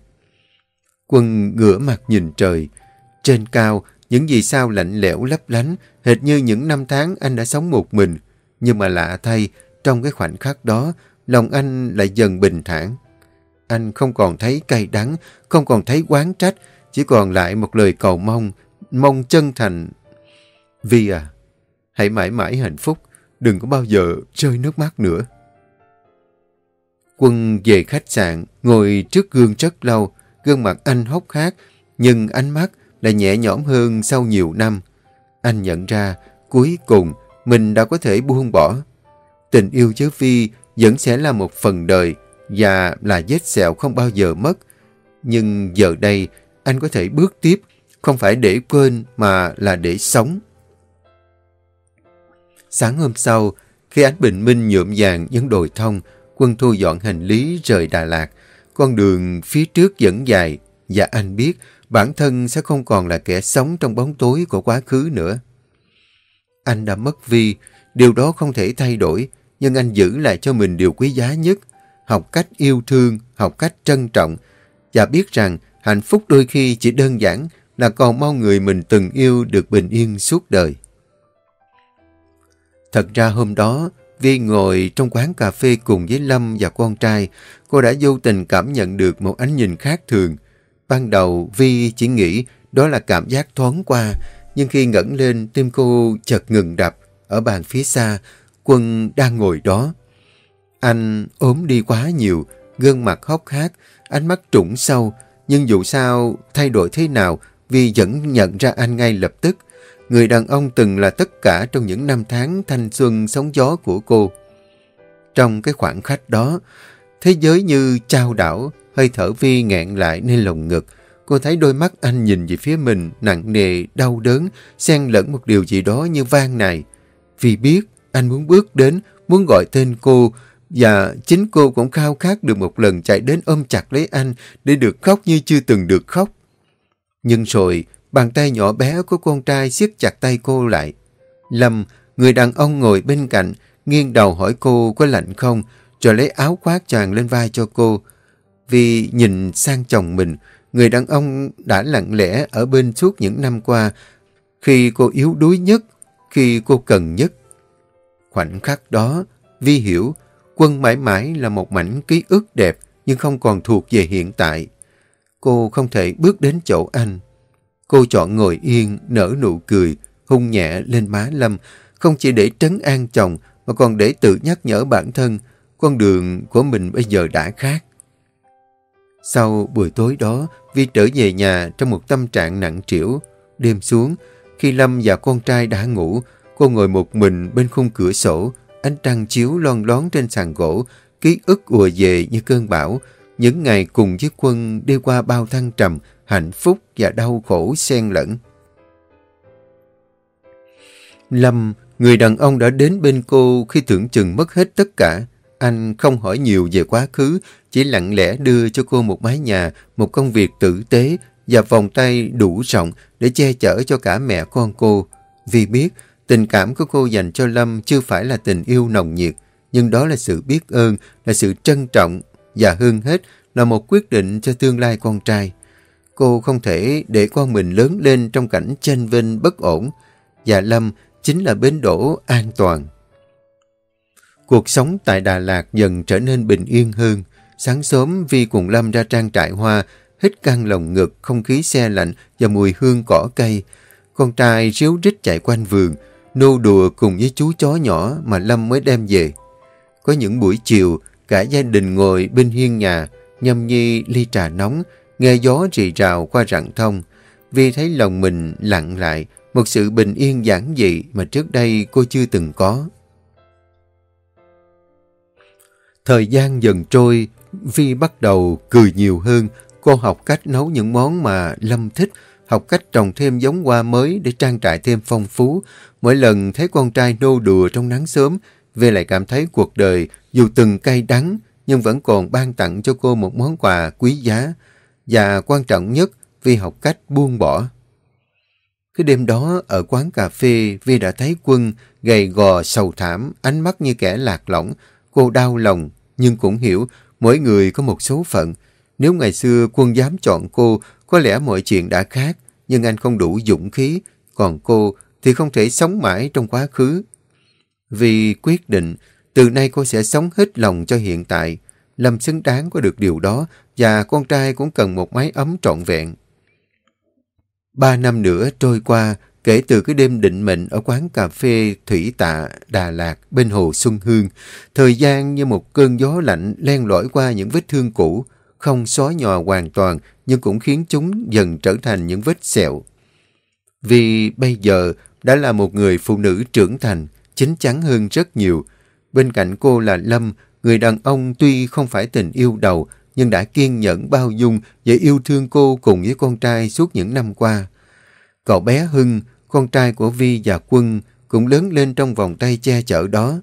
Quân ngửa mặt nhìn trời. Trên cao, những vì sao lạnh lẽo lấp lánh, hệt như những năm tháng anh đã sống một mình. Nhưng mà lạ thay, trong cái khoảnh khắc đó, lòng anh lại dần bình thản. Anh không còn thấy cay đắng, không còn thấy quán trách, chỉ còn lại một lời cầu mong, mong chân thành. Vi à, hãy mãi mãi hạnh phúc, đừng có bao giờ rơi nước mắt nữa. Quân về khách sạn, ngồi trước gương rất lâu, gương mặt anh hốc hác, nhưng ánh mắt lại nhẹ nhõm hơn sau nhiều năm. Anh nhận ra, cuối cùng, mình đã có thể buông bỏ. Tình yêu với Vi vẫn sẽ là một phần đời và là vết sẹo không bao giờ mất. Nhưng giờ đây, anh có thể bước tiếp, không phải để quên mà là để sống. Sáng hôm sau, khi ánh bình minh nhuộm vàng những đồi thông, quân thu dọn hành lý rời Đà Lạt. Con đường phía trước vẫn dài và anh biết bản thân sẽ không còn là kẻ sống trong bóng tối của quá khứ nữa. Anh đã mất Vi, điều đó không thể thay đổi, nhưng anh giữ lại cho mình điều quý giá nhất. Học cách yêu thương, học cách trân trọng và biết rằng hạnh phúc đôi khi chỉ đơn giản là còn mong người mình từng yêu được bình yên suốt đời. Thật ra hôm đó, Vi ngồi trong quán cà phê cùng với Lâm và con trai, cô đã vô tình cảm nhận được một ánh nhìn khác thường. Ban đầu Vi chỉ nghĩ đó là cảm giác thoáng qua, nhưng khi ngẩng lên tim cô chợt ngừng đập. Ở bàn phía xa, Quân đang ngồi đó. Anh ốm đi quá nhiều, gương mặt hốc hác, ánh mắt trũng sâu, nhưng dù sao thay đổi thế nào, Vi vẫn nhận ra anh ngay lập tức. Người đàn ông từng là tất cả trong những năm tháng thanh xuân sóng gió của cô. Trong cái khoảng khách đó, thế giới như trao đảo, hơi thở Vi nghẹn lại nên lồng ngực. Cô thấy đôi mắt anh nhìn về phía mình, nặng nề, đau đớn, xen lẫn một điều gì đó như vang này. Vì biết anh muốn bước đến, muốn gọi tên cô, và chính cô cũng khao khát được một lần chạy đến ôm chặt lấy anh để được khóc như chưa từng được khóc. Nhưng rồi, bàn tay nhỏ bé của con trai siết chặt tay cô lại. Lâm, người đàn ông ngồi bên cạnh, nghiêng đầu hỏi cô có lạnh không, rồi lấy áo khoác choàng lên vai cho cô. Vì nhìn sang chồng mình, người đàn ông đã lặng lẽ ở bên suốt những năm qua, khi cô yếu đuối nhất, khi cô cần nhất. Khoảnh khắc đó, Vi hiểu, quân mãi mãi là một mảnh ký ức đẹp nhưng không còn thuộc về hiện tại. Cô không thể bước đến chỗ anh. Cô chọn ngồi yên, nở nụ cười, hung nhẹ lên má Lâm, không chỉ để trấn an chồng mà còn để tự nhắc nhở bản thân con đường của mình bây giờ đã khác. Sau buổi tối đó, Vi trở về nhà trong một tâm trạng nặng trĩu. Đêm xuống, khi Lâm và con trai đã ngủ, cô ngồi một mình bên khung cửa sổ, ánh trăng chiếu lon lón trên sàn gỗ, ký ức ùa về như cơn bão. Những ngày cùng với quân đi qua bao thăng trầm, hạnh phúc và đau khổ xen lẫn. Lâm, người đàn ông đã đến bên cô khi tưởng chừng mất hết tất cả. Anh không hỏi nhiều về quá khứ, chỉ lặng lẽ đưa cho cô một mái nhà, một công việc tử tế và vòng tay đủ rộng để che chở cho cả mẹ con cô. Vì biết, tình cảm của cô dành cho Lâm chưa phải là tình yêu nồng nhiệt, nhưng đó là sự biết ơn, là sự trân trọng và hơn hết là một quyết định cho tương lai con trai. Cô không thể để con mình lớn lên trong cảnh chênh vinh bất ổn và Lâm chính là bến đỗ an toàn. Cuộc sống tại Đà Lạt dần trở nên bình yên hơn. Sáng sớm Vi cùng Lâm ra trang trại hoa, hít căng lồng ngực, không khí xe lạnh và mùi hương cỏ cây. Con trai ríu rít chạy quanh vườn, nô đùa cùng với chú chó nhỏ mà Lâm mới đem về. Có những buổi chiều, cả gia đình ngồi bên hiên nhà, nhâm nhi ly trà nóng, nghe gió rì rào qua rặng thông. Vi thấy lòng mình lặng lại, một sự bình yên giản dị mà trước đây cô chưa từng có. Thời gian dần trôi, Vi bắt đầu cười nhiều hơn. Cô học cách nấu những món mà Lâm thích, học cách trồng thêm giống hoa mới để trang trại thêm phong phú. Mỗi lần thấy con trai nô đùa trong nắng sớm, Vi lại cảm thấy cuộc đời dù từng cay đắng, nhưng vẫn còn ban tặng cho cô một món quà quý giá. Và quan trọng nhất, Vi học cách buông bỏ. Cái đêm đó ở quán cà phê, Vi đã thấy Quân gầy gò sầu thảm, ánh mắt như kẻ lạc lõng. Cô đau lòng, nhưng cũng hiểu mỗi người có một số phận. Nếu ngày xưa Quân dám chọn cô, có lẽ mọi chuyện đã khác, nhưng anh không đủ dũng khí, còn cô thì không thể sống mãi trong quá khứ. Vì quyết định, từ nay cô sẽ sống hết lòng cho hiện tại. Lâm xứng đáng có được điều đó và con trai cũng cần một mái ấm trọn vẹn. Ba năm nữa trôi qua, kể từ cái đêm định mệnh ở quán cà phê Thủy Tạ, Đà Lạt bên hồ Xuân Hương, thời gian như một cơn gió lạnh len lỏi qua những vết thương cũ, không xóa nhòa hoàn toàn nhưng cũng khiến chúng dần trở thành những vết sẹo. Vì bây giờ đã là một người phụ nữ trưởng thành, chính chắn hơn rất nhiều. Bên cạnh cô là Lâm, người đàn ông tuy không phải tình yêu đầu nhưng đã kiên nhẫn bao dung và yêu thương cô cùng với con trai suốt những năm qua. Cậu bé Hưng, con trai của Vi và Quân, cũng lớn lên trong vòng tay che chở đó.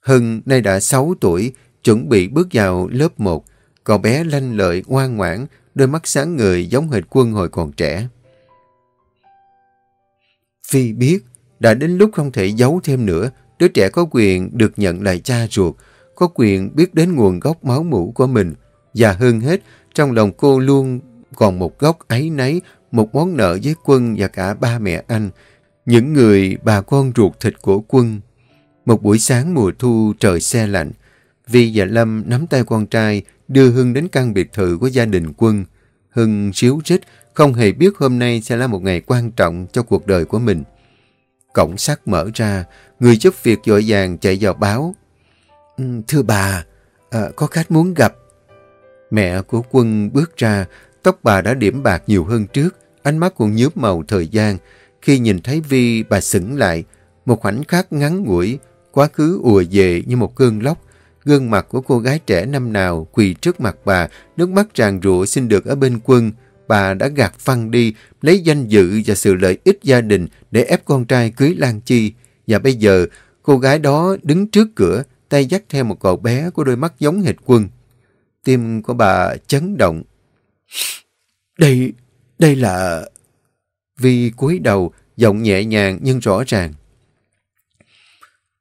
Hưng nay đã 6 tuổi, chuẩn bị bước vào lớp 1. Cậu bé lanh lợi, ngoan ngoãn, đôi mắt sáng người giống hệt Quân hồi còn trẻ. Vi biết, đã đến lúc không thể giấu thêm nữa, đứa trẻ có quyền được nhận lại cha ruột, có quyền biết đến nguồn gốc máu mũ của mình. Và hơn hết, trong lòng cô luôn còn một góc ấy nấy, một món nợ với quân và cả ba mẹ anh, những người bà con ruột thịt của quân. Một buổi sáng mùa thu trời xe lạnh, Vi và Lâm nắm tay con trai đưa Hưng đến căn biệt thự của gia đình quân. Hưng xíu rít, không hề biết hôm nay sẽ là một ngày quan trọng cho cuộc đời của mình. Cổng sắt mở ra, người giúp việc dội vàng chạy vào báo. Ừ, thưa bà, à, có khách muốn gặp. Mẹ của quân bước ra, tóc bà đã điểm bạc nhiều hơn trước, ánh mắt còn nhớp màu thời gian. Khi nhìn thấy Vi, bà sững lại. Một khoảnh khắc ngắn ngủi, quá khứ ùa về như một cơn lốc. Gương mặt của cô gái trẻ năm nào quỳ trước mặt bà, nước mắt tràn rụa xin được ở bên quân. Bà đã gạt phăng đi, lấy danh dự và sự lợi ích gia đình để ép con trai cưới Lan Chi. Và bây giờ, cô gái đó đứng trước cửa, tay dắt theo một cậu bé có đôi mắt giống hệt quân. Tim của bà chấn động. Đây, đây là... Vi cúi đầu, giọng nhẹ nhàng nhưng rõ ràng.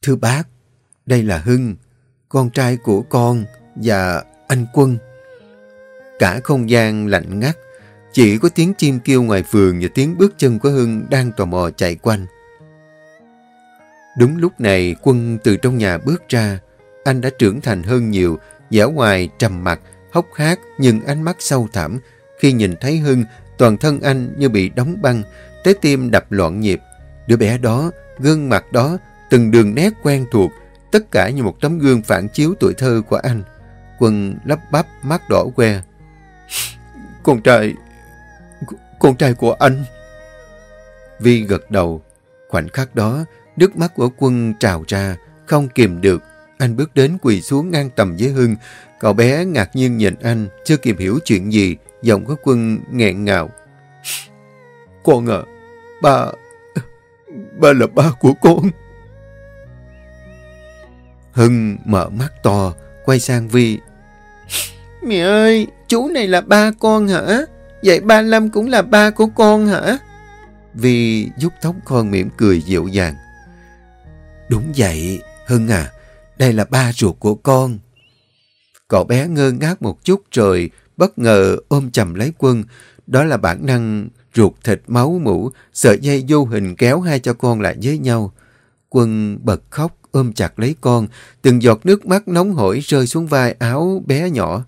Thưa bác, đây là Hưng, con trai của con và anh Quân. Cả không gian lạnh ngắt, chỉ có tiếng chim kêu ngoài vườn và tiếng bước chân của Hưng đang tò mò chạy quanh. Đúng lúc này Quân từ trong nhà bước ra, anh đã trưởng thành hơn nhiều, giả ngoài trầm mặt, hốc hác nhưng ánh mắt sâu thẳm. Khi nhìn thấy Hưng, toàn thân anh như bị đóng băng, trái tim đập loạn nhịp. Đứa bé đó, gương mặt đó, từng đường nét quen thuộc, tất cả như một tấm gương phản chiếu tuổi thơ của anh. Quân lắp bắp mắt đỏ que. Con trai, con trai của anh. Vi gật đầu. Khoảnh khắc đó, nước mắt của quân trào ra, không kìm được. Anh bước đến quỳ xuống ngang tầm với Hưng. Cậu bé ngạc nhiên nhìn anh, chưa kịp hiểu chuyện gì. Giọng của quân nghẹn ngào. Con à, ba, ba là ba của con. Hưng mở mắt to, quay sang Vi. Mẹ ơi, chú này là ba con hả? Vậy ba Lâm cũng là ba của con hả? Vi giúp tóc con mỉm cười dịu dàng. Đúng vậy, Hưng à, đây là ba ruột của con. Cậu bé ngơ ngác một chút rồi bất ngờ ôm chầm lấy quân. Đó là bản năng ruột thịt máu mũ, sợi dây vô hình kéo hai cho con lại với nhau. Quân bật khóc ôm chặt lấy con, từng giọt nước mắt nóng hổi rơi xuống vai áo bé nhỏ.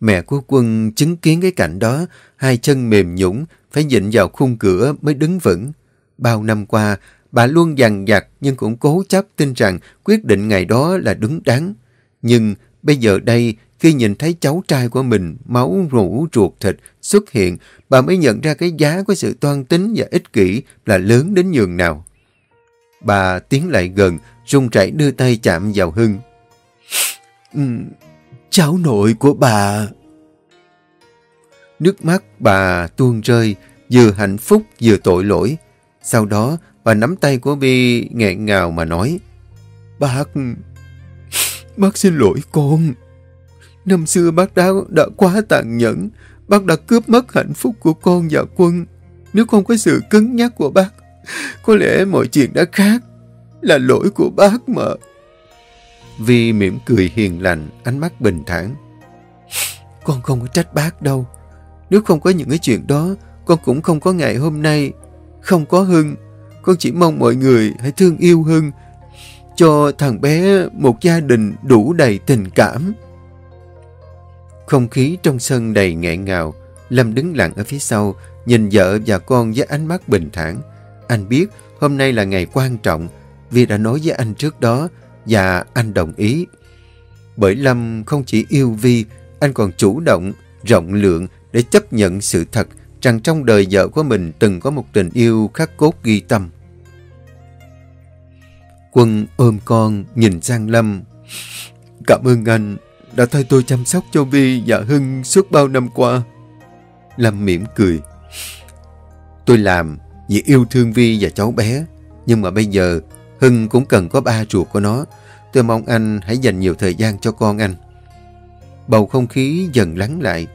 Mẹ của quân chứng kiến cái cảnh đó, hai chân mềm nhũng, phải dịnh vào khung cửa mới đứng vững. Bao năm qua, bà luôn dằn vặt nhưng cũng cố chấp tin rằng quyết định ngày đó là đúng đắn. Nhưng bây giờ đây, khi nhìn thấy cháu trai của mình máu rũ ruột thịt xuất hiện, bà mới nhận ra cái giá của sự toan tính và ích kỷ là lớn đến nhường nào. Bà tiến lại gần, run rẩy đưa tay chạm vào Hưng. Cháu nội của bà. Nước mắt bà tuôn rơi, vừa hạnh phúc vừa tội lỗi. Sau đó, bà nắm tay của Vi nghẹn ngào mà nói. Bác, bác xin lỗi con. Năm xưa bác đã, đã quá tàn nhẫn. Bác đã cướp mất hạnh phúc của con và quân. Nếu không có sự cứng nhắc của bác, có lẽ mọi chuyện đã khác. Là lỗi của bác mà. Vi mỉm cười hiền lành, ánh mắt bình thản. Con không có trách bác đâu. Nếu không có những cái chuyện đó, con cũng không có ngày hôm nay. Không có Hưng. Con chỉ mong mọi người hãy thương yêu Hưng. Cho thằng bé một gia đình đủ đầy tình cảm. Không khí trong sân đầy nghẹn ngào. Lâm đứng lặng ở phía sau, nhìn vợ và con với ánh mắt bình thản. Anh biết hôm nay là ngày quan trọng vì đã nói với anh trước đó và anh đồng ý. Bởi Lâm không chỉ yêu Vi, anh còn chủ động, rộng lượng để chấp nhận sự thật rằng trong đời vợ của mình từng có một tình yêu khắc cốt ghi tâm. Quân ôm con, nhìn sang Lâm. Cảm ơn anh đã thay tôi chăm sóc cho Vi và Hưng suốt bao năm qua. Lâm mỉm cười. Tôi làm vì yêu thương Vi và cháu bé. Nhưng mà bây giờ Hưng cũng cần có ba ruột của nó. Tôi mong anh hãy dành nhiều thời gian cho con anh. Bầu không khí dần lắng lại.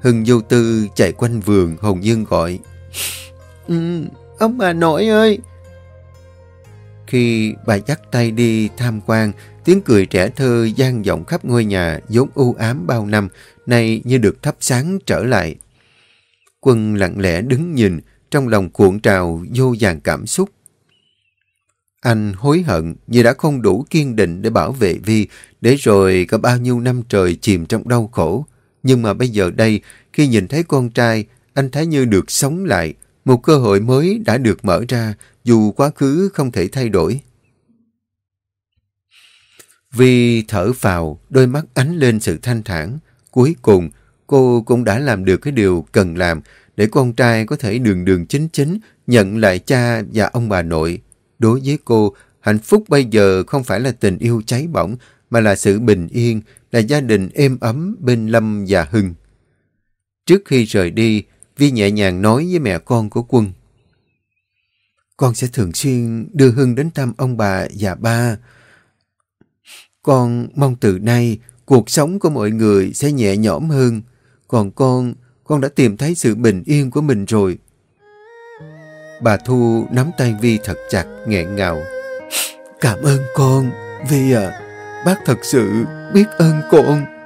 Hưng vô tư chạy quanh vườn hồn Dương gọi. Ừ, ông bà nội ơi! Khi bà dắt tay đi tham quan, tiếng cười trẻ thơ gian vọng khắp ngôi nhà vốn u ám bao năm, nay như được thắp sáng trở lại. Quân lặng lẽ đứng nhìn, trong lòng cuộn trào vô vàng cảm xúc. Anh hối hận vì đã không đủ kiên định để bảo vệ Vi, để rồi có bao nhiêu năm trời chìm trong đau khổ. Nhưng mà bây giờ đây, khi nhìn thấy con trai, anh thấy như được sống lại, một cơ hội mới đã được mở ra, dù quá khứ không thể thay đổi. Vì thở phào, đôi mắt ánh lên sự thanh thản. Cuối cùng, cô cũng đã làm được cái điều cần làm để con trai có thể đường đường chính chính nhận lại cha và ông bà nội. Đối với cô, hạnh phúc bây giờ không phải là tình yêu cháy bỏng, mà là sự bình yên, là gia đình êm ấm bên Lâm và Hưng. Trước khi rời đi, Vi nhẹ nhàng nói với mẹ con của Quân. Con sẽ thường xuyên đưa Hưng đến thăm ông bà và ba. Con mong từ nay cuộc sống của mọi người sẽ nhẹ nhõm hơn. Còn con, con đã tìm thấy sự bình yên của mình rồi. Bà Thu nắm tay Vi thật chặt, nghẹn ngào. Cảm ơn con, Vi à. Bác thật sự biết ơn con.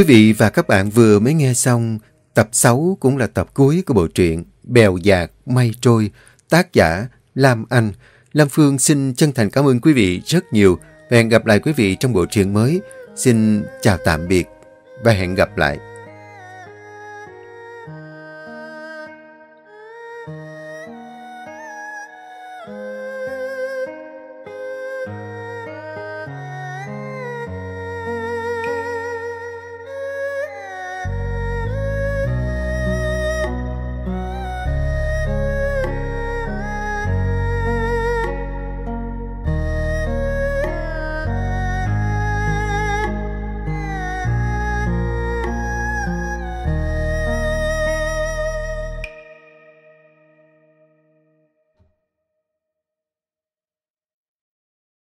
Quý vị và các bạn vừa mới nghe xong tập 6 cũng là tập cuối của bộ truyện Bèo dạt mây trôi, tác giả Lam Anh. Lam Phương xin chân thành cảm ơn quý vị rất nhiều và hẹn gặp lại quý vị trong bộ truyện mới. Xin chào tạm biệt và hẹn gặp lại.